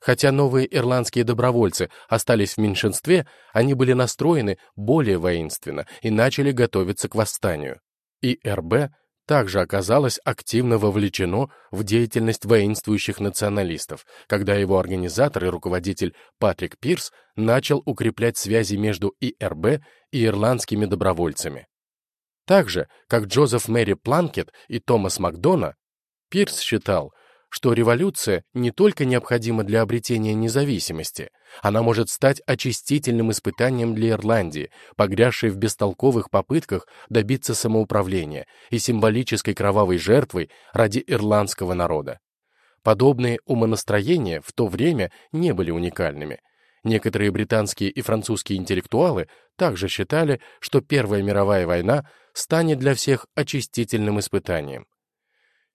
[SPEAKER 1] Хотя новые ирландские добровольцы остались в меньшинстве, они были настроены более воинственно и начали готовиться к восстанию. И РБ также оказалось активно вовлечено в деятельность воинствующих националистов, когда его организатор и руководитель Патрик Пирс начал укреплять связи между ИРБ и ирландскими добровольцами. Так же, как Джозеф Мэри Планкет и Томас Макдона, Пирс считал, что революция не только необходима для обретения независимости, она может стать очистительным испытанием для Ирландии, погрязшей в бестолковых попытках добиться самоуправления и символической кровавой жертвой ради ирландского народа. Подобные умонастроения в то время не были уникальными. Некоторые британские и французские интеллектуалы также считали, что Первая мировая война станет для всех очистительным испытанием.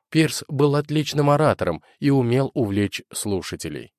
[SPEAKER 1] Пирс был отличным оратором и умел увлечь слушателей.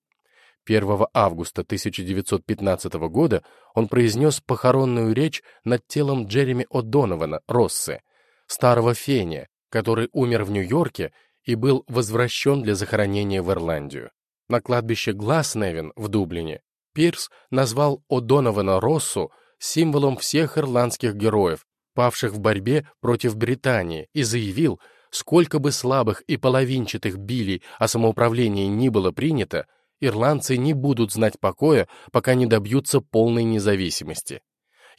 [SPEAKER 1] 1 августа 1915 года он произнес похоронную речь над телом Джереми О'Донована, Россе, старого фения, который умер в Нью-Йорке и был возвращен для захоронения в Ирландию. На кладбище Гласневин в Дублине Пирс назвал О'Донована Россу символом всех ирландских героев, павших в борьбе против Британии, и заявил, Сколько бы слабых и половинчатых билей о самоуправлении ни было принято, ирландцы не будут знать покоя, пока не добьются полной независимости.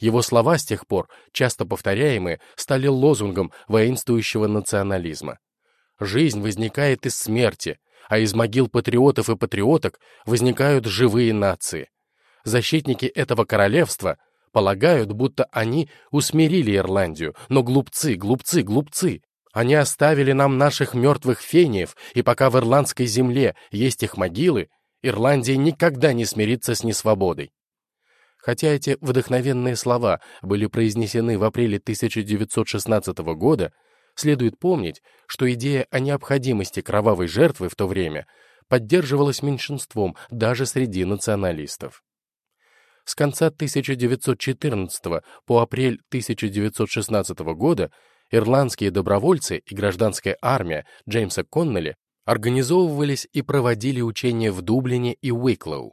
[SPEAKER 1] Его слова с тех пор, часто повторяемые, стали лозунгом воинствующего национализма. Жизнь возникает из смерти, а из могил патриотов и патриоток возникают живые нации. Защитники этого королевства полагают, будто они усмирили Ирландию, но глупцы, глупцы, глупцы. Они оставили нам наших мертвых фениев, и пока в ирландской земле есть их могилы, Ирландия никогда не смирится с несвободой. Хотя эти вдохновенные слова были произнесены в апреле 1916 года, следует помнить, что идея о необходимости кровавой жертвы в то время поддерживалась меньшинством даже среди националистов. С конца 1914 по апрель 1916 года Ирландские добровольцы и гражданская армия Джеймса Коннелли организовывались и проводили учения в Дублине и Уиклоу.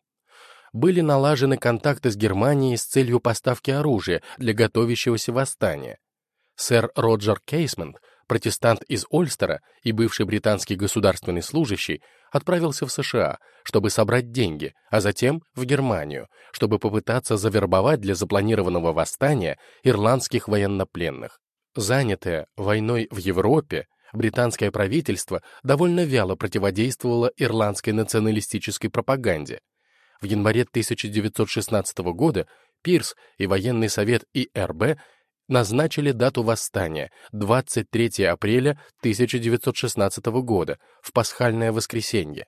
[SPEAKER 1] Были налажены контакты с Германией с целью поставки оружия для готовящегося восстания. Сэр Роджер Кейсмент, протестант из Ольстера и бывший британский государственный служащий, отправился в США, чтобы собрать деньги, а затем в Германию, чтобы попытаться завербовать для запланированного восстания ирландских военнопленных. Занятое войной в Европе, британское правительство довольно вяло противодействовало ирландской националистической пропаганде. В январе 1916 года Пирс и военный совет ИРБ назначили дату восстания 23 апреля 1916 года в пасхальное воскресенье.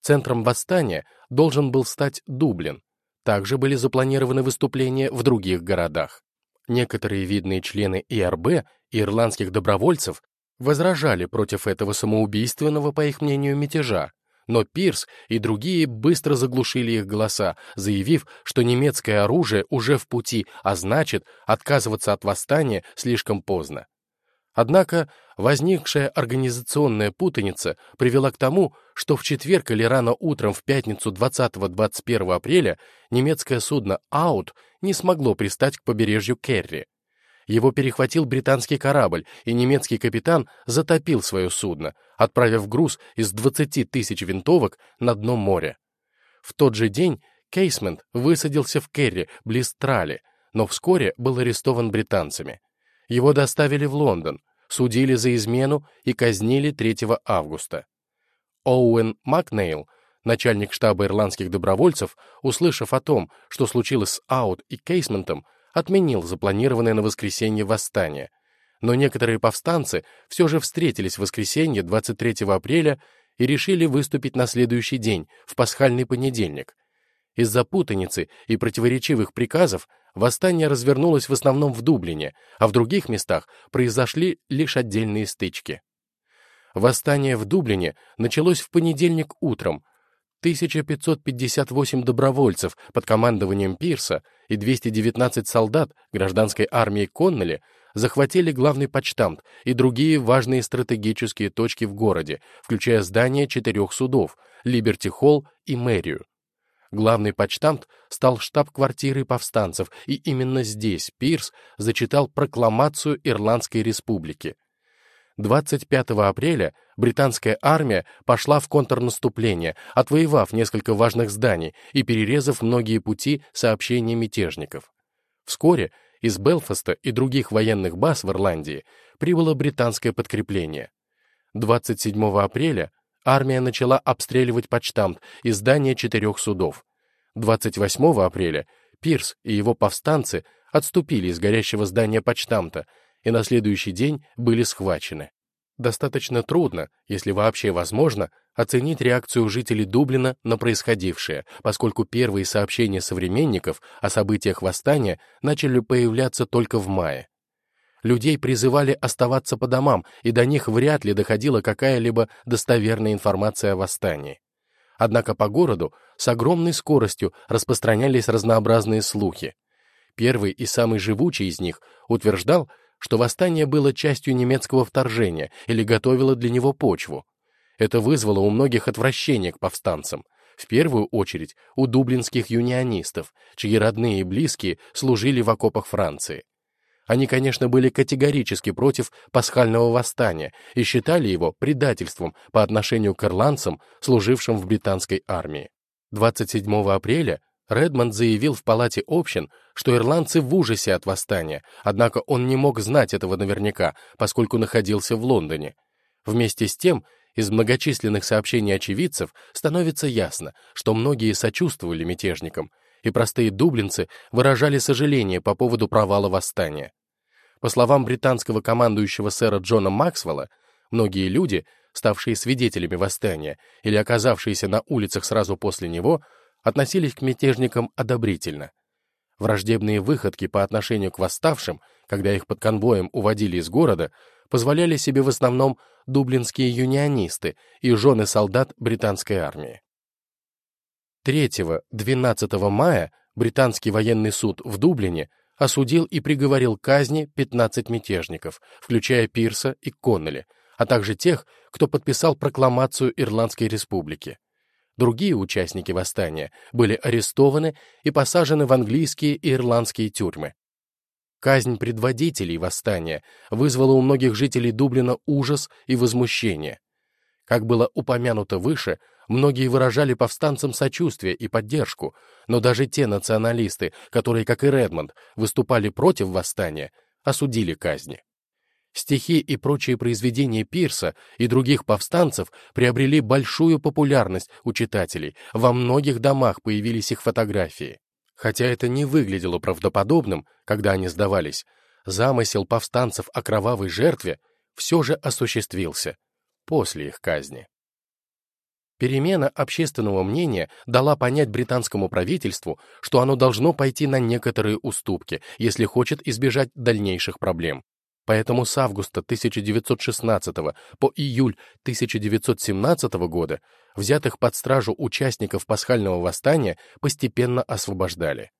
[SPEAKER 1] Центром восстания должен был стать Дублин. Также были запланированы выступления в других городах. Некоторые видные члены ИРБ и ирландских добровольцев возражали против этого самоубийственного, по их мнению, мятежа, но Пирс и другие быстро заглушили их голоса, заявив, что немецкое оружие уже в пути, а значит, отказываться от восстания слишком поздно. Однако возникшая организационная путаница привела к тому, что в четверг или рано утром в пятницу 20-21 апреля немецкое судно «Аут» не смогло пристать к побережью Керри. Его перехватил британский корабль, и немецкий капитан затопил свое судно, отправив груз из 20 тысяч винтовок на дно моря. В тот же день Кейсмент высадился в Керри, близ Трали, но вскоре был арестован британцами. Его доставили в Лондон, судили за измену и казнили 3 августа. Оуэн Макнейл, начальник штаба ирландских добровольцев, услышав о том, что случилось с Аут и Кейсментом, отменил запланированное на воскресенье восстание. Но некоторые повстанцы все же встретились в воскресенье 23 апреля и решили выступить на следующий день, в пасхальный понедельник. Из-за путаницы и противоречивых приказов Восстание развернулось в основном в Дублине, а в других местах произошли лишь отдельные стычки. Восстание в Дублине началось в понедельник утром. 1558 добровольцев под командованием Пирса и 219 солдат гражданской армии Коннелли захватили главный почтамт и другие важные стратегические точки в городе, включая здание четырех судов, Либерти-Холл и мэрию. Главный почтамт стал штаб-квартирой повстанцев, и именно здесь Пирс зачитал прокламацию Ирландской республики. 25 апреля британская армия пошла в контрнаступление, отвоевав несколько важных зданий и перерезав многие пути сообщения мятежников. Вскоре из Белфаста и других военных баз в Ирландии прибыло британское подкрепление. 27 апреля армия начала обстреливать почтамт и здания четырех судов. 28 апреля Пирс и его повстанцы отступили из горящего здания почтамта и на следующий день были схвачены. Достаточно трудно, если вообще возможно, оценить реакцию жителей Дублина на происходившее, поскольку первые сообщения современников о событиях восстания начали появляться только в мае. Людей призывали оставаться по домам, и до них вряд ли доходила какая-либо достоверная информация о восстании. Однако по городу с огромной скоростью распространялись разнообразные слухи. Первый и самый живучий из них утверждал, что восстание было частью немецкого вторжения или готовило для него почву. Это вызвало у многих отвращение к повстанцам, в первую очередь у дублинских юнионистов, чьи родные и близкие служили в окопах Франции. Они, конечно, были категорически против пасхального восстания и считали его предательством по отношению к ирландцам, служившим в британской армии. 27 апреля Редмонд заявил в Палате общин, что ирландцы в ужасе от восстания, однако он не мог знать этого наверняка, поскольку находился в Лондоне. Вместе с тем, из многочисленных сообщений очевидцев становится ясно, что многие сочувствовали мятежникам, и простые дублинцы выражали сожаление по поводу провала восстания. По словам британского командующего сэра Джона Максвелла, многие люди, ставшие свидетелями восстания или оказавшиеся на улицах сразу после него, относились к мятежникам одобрительно. Враждебные выходки по отношению к восставшим, когда их под конвоем уводили из города, позволяли себе в основном дублинские юнионисты и жены солдат британской армии. 3-12 мая британский военный суд в Дублине осудил и приговорил к казни 15 мятежников, включая Пирса и Коннелли, а также тех, кто подписал прокламацию Ирландской республики. Другие участники восстания были арестованы и посажены в английские и ирландские тюрьмы. Казнь предводителей восстания вызвала у многих жителей Дублина ужас и возмущение. Как было упомянуто выше, многие выражали повстанцам сочувствие и поддержку, но даже те националисты, которые, как и Редмонд, выступали против восстания, осудили казни. Стихи и прочие произведения Пирса и других повстанцев приобрели большую популярность у читателей, во многих домах появились их фотографии. Хотя это не выглядело правдоподобным, когда они сдавались, замысел повстанцев о кровавой жертве все же осуществился после их казни. Перемена общественного мнения дала понять британскому правительству, что оно должно пойти на некоторые уступки, если хочет избежать дальнейших проблем. Поэтому с августа 1916 по июль 1917 года взятых под стражу участников пасхального восстания постепенно освобождали.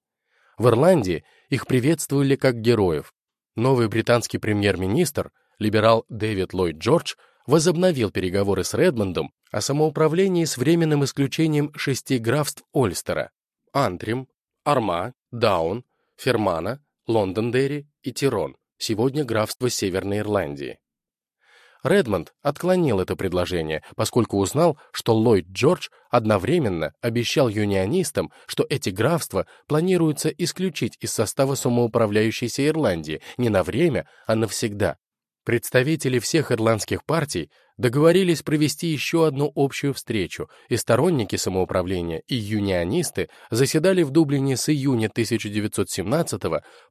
[SPEAKER 1] В Ирландии их приветствовали как героев. Новый британский премьер-министр, либерал Дэвид Ллойд Джордж, возобновил переговоры с Редмондом о самоуправлении с временным исключением шести графств Ольстера – Антрим, Арма, Даун, Фермана, Лондондерри и Тирон – сегодня графство Северной Ирландии. Редмонд отклонил это предложение, поскольку узнал, что Ллойд Джордж одновременно обещал юнионистам, что эти графства планируется исключить из состава самоуправляющейся Ирландии не на время, а навсегда. Представители всех ирландских партий договорились провести еще одну общую встречу, и сторонники самоуправления и юнионисты заседали в Дублине с июня 1917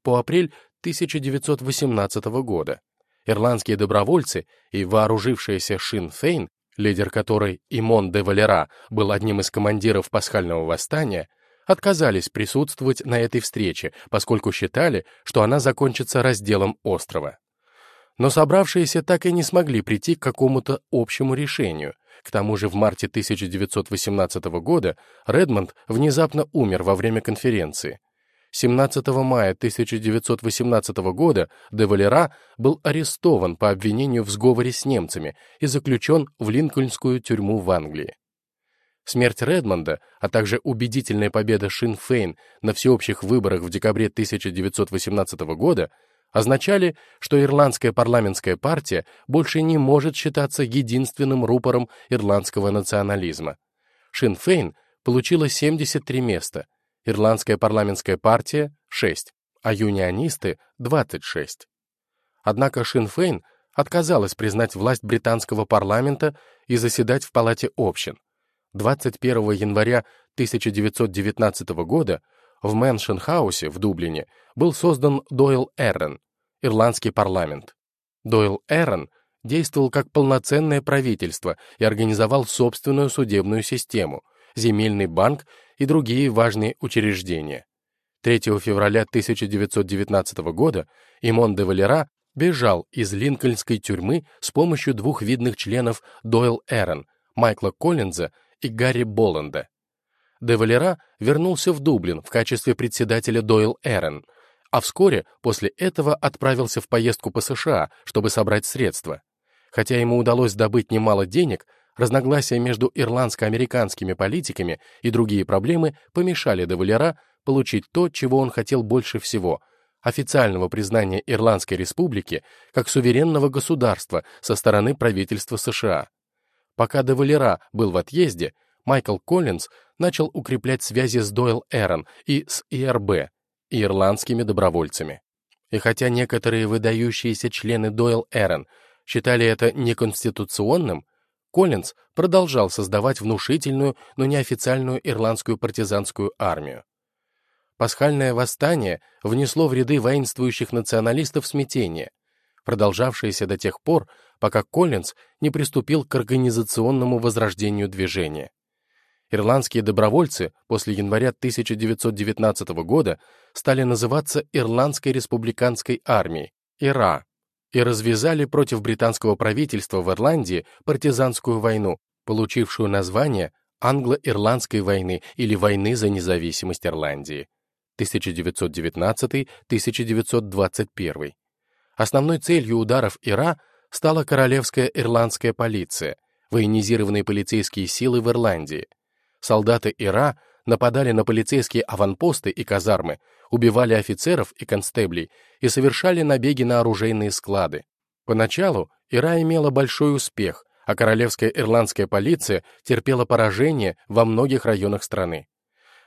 [SPEAKER 1] по апрель 1918 года. Ирландские добровольцы и вооружившиеся Шин Фейн, лидер которой Имон де Валера был одним из командиров пасхального восстания, отказались присутствовать на этой встрече, поскольку считали, что она закончится разделом острова. Но собравшиеся так и не смогли прийти к какому-то общему решению. К тому же в марте 1918 года Редмонд внезапно умер во время конференции. 17 мая 1918 года де Валера был арестован по обвинению в сговоре с немцами и заключен в Линкольнскую тюрьму в Англии. Смерть Редмонда, а также убедительная победа Шин Фейн на всеобщих выборах в декабре 1918 года означали, что Ирландская парламентская партия больше не может считаться единственным рупором ирландского национализма. Шин Фейн получила 73 места, Ирландская парламентская партия — 6, а юнионисты — 26. Однако Шин Фейн отказалась признать власть британского парламента и заседать в Палате общин. 21 января 1919 года в Мэншен-хаусе в Дублине был создан Дойл Эрен, ирландский парламент. Дойл Эрен действовал как полноценное правительство и организовал собственную судебную систему, земельный банк и другие важные учреждения. 3 февраля 1919 года Имон де Валера бежал из Линкольнской тюрьмы с помощью двух видных членов Дойл Эррен, Майкла Коллинза и Гарри Боланда. Де Валера вернулся в Дублин в качестве председателя Дойл Эррен, а вскоре после этого отправился в поездку по США, чтобы собрать средства. Хотя ему удалось добыть немало денег, разногласия между ирландско-американскими политиками и другие проблемы помешали де Валера получить то, чего он хотел больше всего — официального признания Ирландской республики как суверенного государства со стороны правительства США. Пока де Валера был в отъезде, Майкл Коллинз начал укреплять связи с Дойл Эрон и с ИРБ, ирландскими добровольцами. И хотя некоторые выдающиеся члены Дойл Эрон считали это неконституционным, Коллинз продолжал создавать внушительную, но неофициальную ирландскую партизанскую армию. Пасхальное восстание внесло в ряды воинствующих националистов смятение, продолжавшееся до тех пор, пока Коллинз не приступил к организационному возрождению движения. Ирландские добровольцы после января 1919 года стали называться Ирландской республиканской армией, ИРА, и развязали против британского правительства в Ирландии партизанскую войну, получившую название Англо-Ирландской войны или войны за независимость Ирландии 1919-1921. Основной целью ударов ИРА стала Королевская ирландская полиция, военизированные полицейские силы в Ирландии. Солдаты ИРА нападали на полицейские аванпосты и казармы, убивали офицеров и констеблей и совершали набеги на оружейные склады. Поначалу ИРА имела большой успех, а Королевская ирландская полиция терпела поражение во многих районах страны.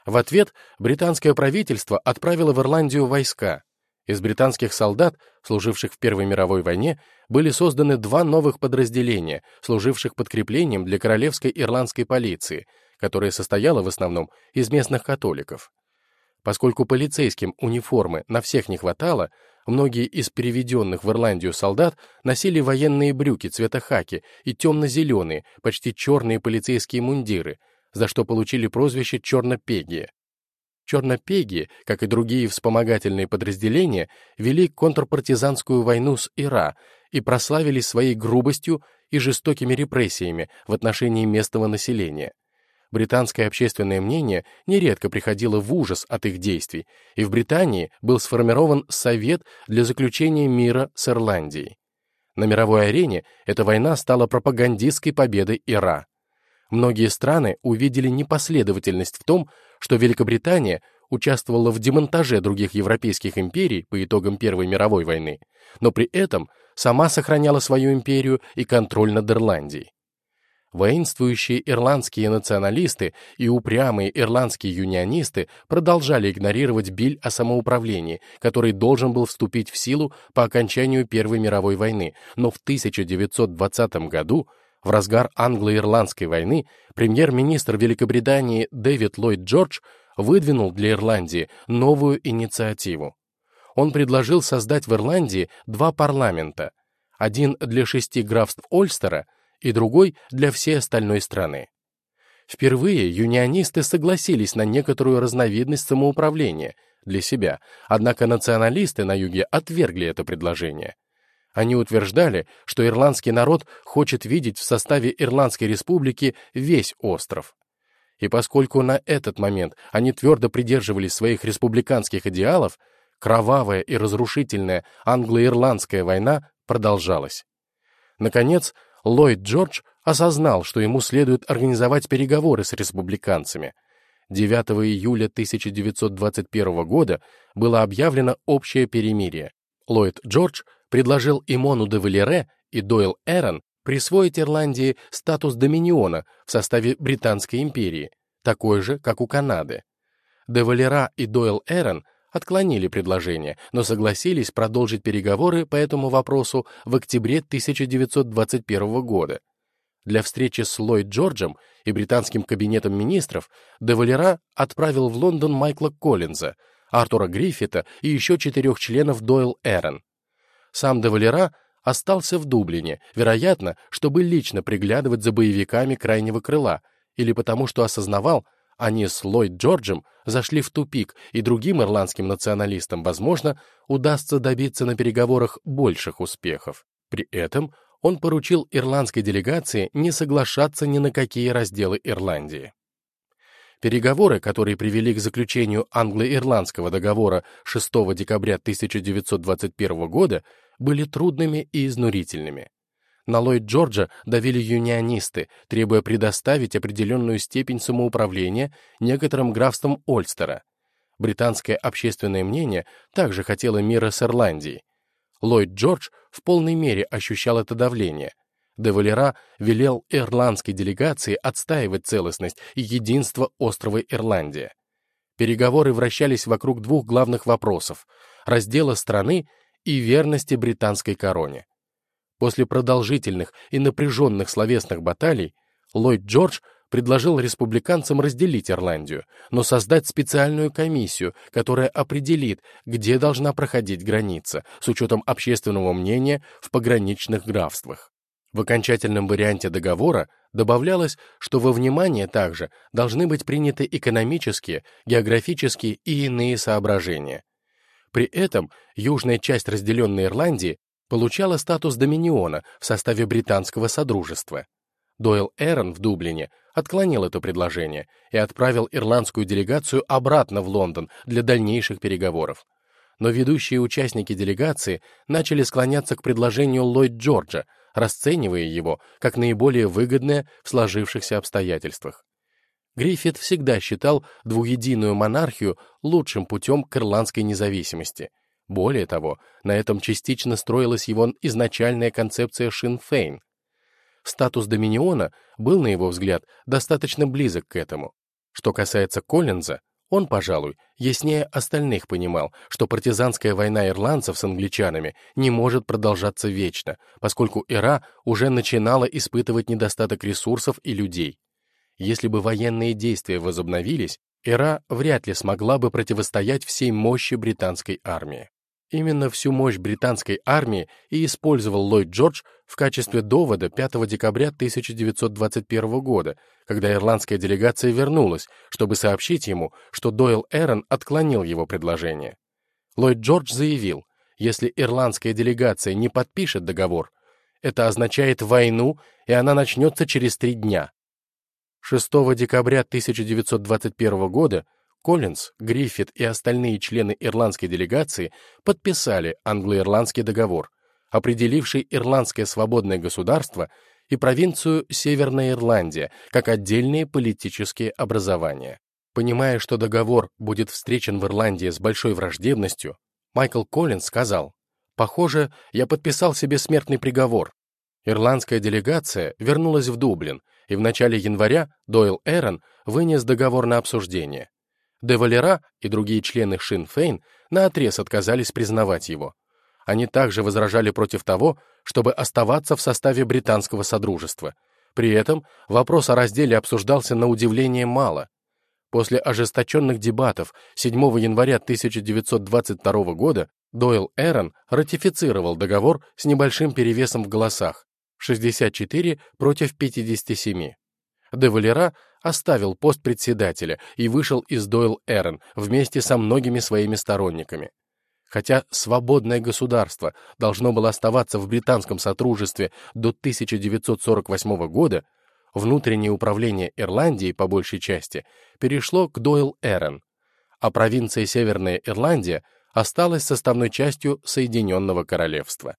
[SPEAKER 1] В ответ британское правительство отправило в Ирландию войска. Из британских солдат, служивших в Первой мировой войне, были созданы два новых подразделения, служивших подкреплением для Королевской ирландской полиции, которая состояла в основном из местных католиков. Поскольку полицейским униформы на всех не хватало, многие из переведенных в Ирландию солдат носили военные брюки цвета хаки и темно-зеленые, почти черные полицейские мундиры, за что получили прозвище «чернопегие». Чернопеги, как и другие вспомогательные подразделения, вели контрпартизанскую войну с Ира и прославились своей грубостью и жестокими репрессиями в отношении местного населения. Британское общественное мнение нередко приходило в ужас от их действий, и в Британии был сформирован Совет для заключения мира с Ирландией. На мировой арене эта война стала пропагандистской победой Ира. Многие страны увидели непоследовательность в том, что Великобритания участвовала в демонтаже других европейских империй по итогам Первой мировой войны, но при этом сама сохраняла свою империю и контроль над Ирландией. Воинствующие ирландские националисты и упрямые ирландские юнионисты продолжали игнорировать биль о самоуправлении, который должен был вступить в силу по окончанию Первой мировой войны, но в 1920 году в разгар англо-ирландской войны премьер-министр Великобритании Дэвид Ллойд Джордж выдвинул для Ирландии новую инициативу. Он предложил создать в Ирландии два парламента, один для шести графств Ольстера и другой для всей остальной страны. Впервые юнионисты согласились на некоторую разновидность самоуправления для себя, однако националисты на юге отвергли это предложение. Они утверждали, что ирландский народ хочет видеть в составе Ирландской республики весь остров. И поскольку на этот момент они твердо придерживались своих республиканских идеалов, кровавая и разрушительная англо-ирландская война продолжалась. Наконец, Ллойд Джордж осознал, что ему следует организовать переговоры с республиканцами. 9 июля 1921 года было объявлено общее перемирие. Ллойд Джордж предложил Имону де Валере и Дойл Эрон присвоить Ирландии статус доминиона в составе Британской империи, такой же, как у Канады. Де Валера и Дойл Эрон отклонили предложение, но согласились продолжить переговоры по этому вопросу в октябре 1921 года. Для встречи с Ллойд Джорджем и британским кабинетом министров де Валера отправил в Лондон Майкла Коллинза, Артура Гриффита и еще четырех членов Дойл Эрон. Сам де Валера остался в Дублине, вероятно, чтобы лично приглядывать за боевиками крайнего крыла, или потому что осознавал, они с Ллойд Джорджем зашли в тупик, и другим ирландским националистам, возможно, удастся добиться на переговорах больших успехов. При этом он поручил ирландской делегации не соглашаться ни на какие разделы Ирландии. Переговоры, которые привели к заключению англо-ирландского договора 6 декабря 1921 года, были трудными и изнурительными. На Ллойд Джорджа давили юнионисты, требуя предоставить определенную степень самоуправления некоторым графствам Ольстера. Британское общественное мнение также хотело мира с Ирландией. Ллойд Джордж в полной мере ощущал это давление. Де Валера велел ирландской делегации отстаивать целостность и единство острова Ирландия. Переговоры вращались вокруг двух главных вопросов — раздела страны и верности британской короне. После продолжительных и напряженных словесных баталий Ллойд Джордж предложил республиканцам разделить Ирландию, но создать специальную комиссию, которая определит, где должна проходить граница, с учетом общественного мнения в пограничных графствах. В окончательном варианте договора добавлялось, что во внимание также должны быть приняты экономические, географические и иные соображения. При этом южная часть разделенной Ирландии получала статус доминиона в составе британского содружества. Дойл Эрон в Дублине отклонил это предложение и отправил ирландскую делегацию обратно в Лондон для дальнейших переговоров. Но ведущие участники делегации начали склоняться к предложению Ллойд Джорджа, расценивая его как наиболее выгодное в сложившихся обстоятельствах. Гриффит всегда считал двуединую монархию лучшим путем к ирландской независимости — более того, на этом частично строилась его изначальная концепция Шин-Фейн. Статус Доминиона был, на его взгляд, достаточно близок к этому. Что касается Коллинза, он, пожалуй, яснее остальных понимал, что партизанская война ирландцев с англичанами не может продолжаться вечно, поскольку Ира уже начинала испытывать недостаток ресурсов и людей. Если бы военные действия возобновились, Ира вряд ли смогла бы противостоять всей мощи британской армии. Именно всю мощь британской армии и использовал Ллойд Джордж в качестве довода 5 декабря 1921 года, когда ирландская делегация вернулась, чтобы сообщить ему, что Дойл Эрон отклонил его предложение. Ллойд Джордж заявил, если ирландская делегация не подпишет договор, это означает войну, и она начнется через три дня. 6 декабря 1921 года Коллинз, Гриффит и остальные члены ирландской делегации подписали англо-ирландский договор, определивший ирландское свободное государство и провинцию Северная Ирландия как отдельные политические образования. Понимая, что договор будет встречен в Ирландии с большой враждебностью, Майкл Коллинз сказал, «Похоже, я подписал себе смертный приговор». Ирландская делегация вернулась в Дублин, и в начале января Дойл Эрон вынес договор на обсуждение. Де Валера и другие члены Шин Фейн наотрез отказались признавать его. Они также возражали против того, чтобы оставаться в составе британского содружества. При этом вопрос о разделе обсуждался на удивление мало. После ожесточенных дебатов 7 января 1922 года Дойл Эрон ратифицировал договор с небольшим перевесом в голосах 64 против 57. Де Валера оставил пост председателя и вышел из Дойл Эрон вместе со многими своими сторонниками. Хотя свободное государство должно было оставаться в британском сотрудничестве до 1948 года, внутреннее управление Ирландией по большей части перешло к Дойл-Эрен, а провинция Северная Ирландия осталась составной частью Соединенного Королевства.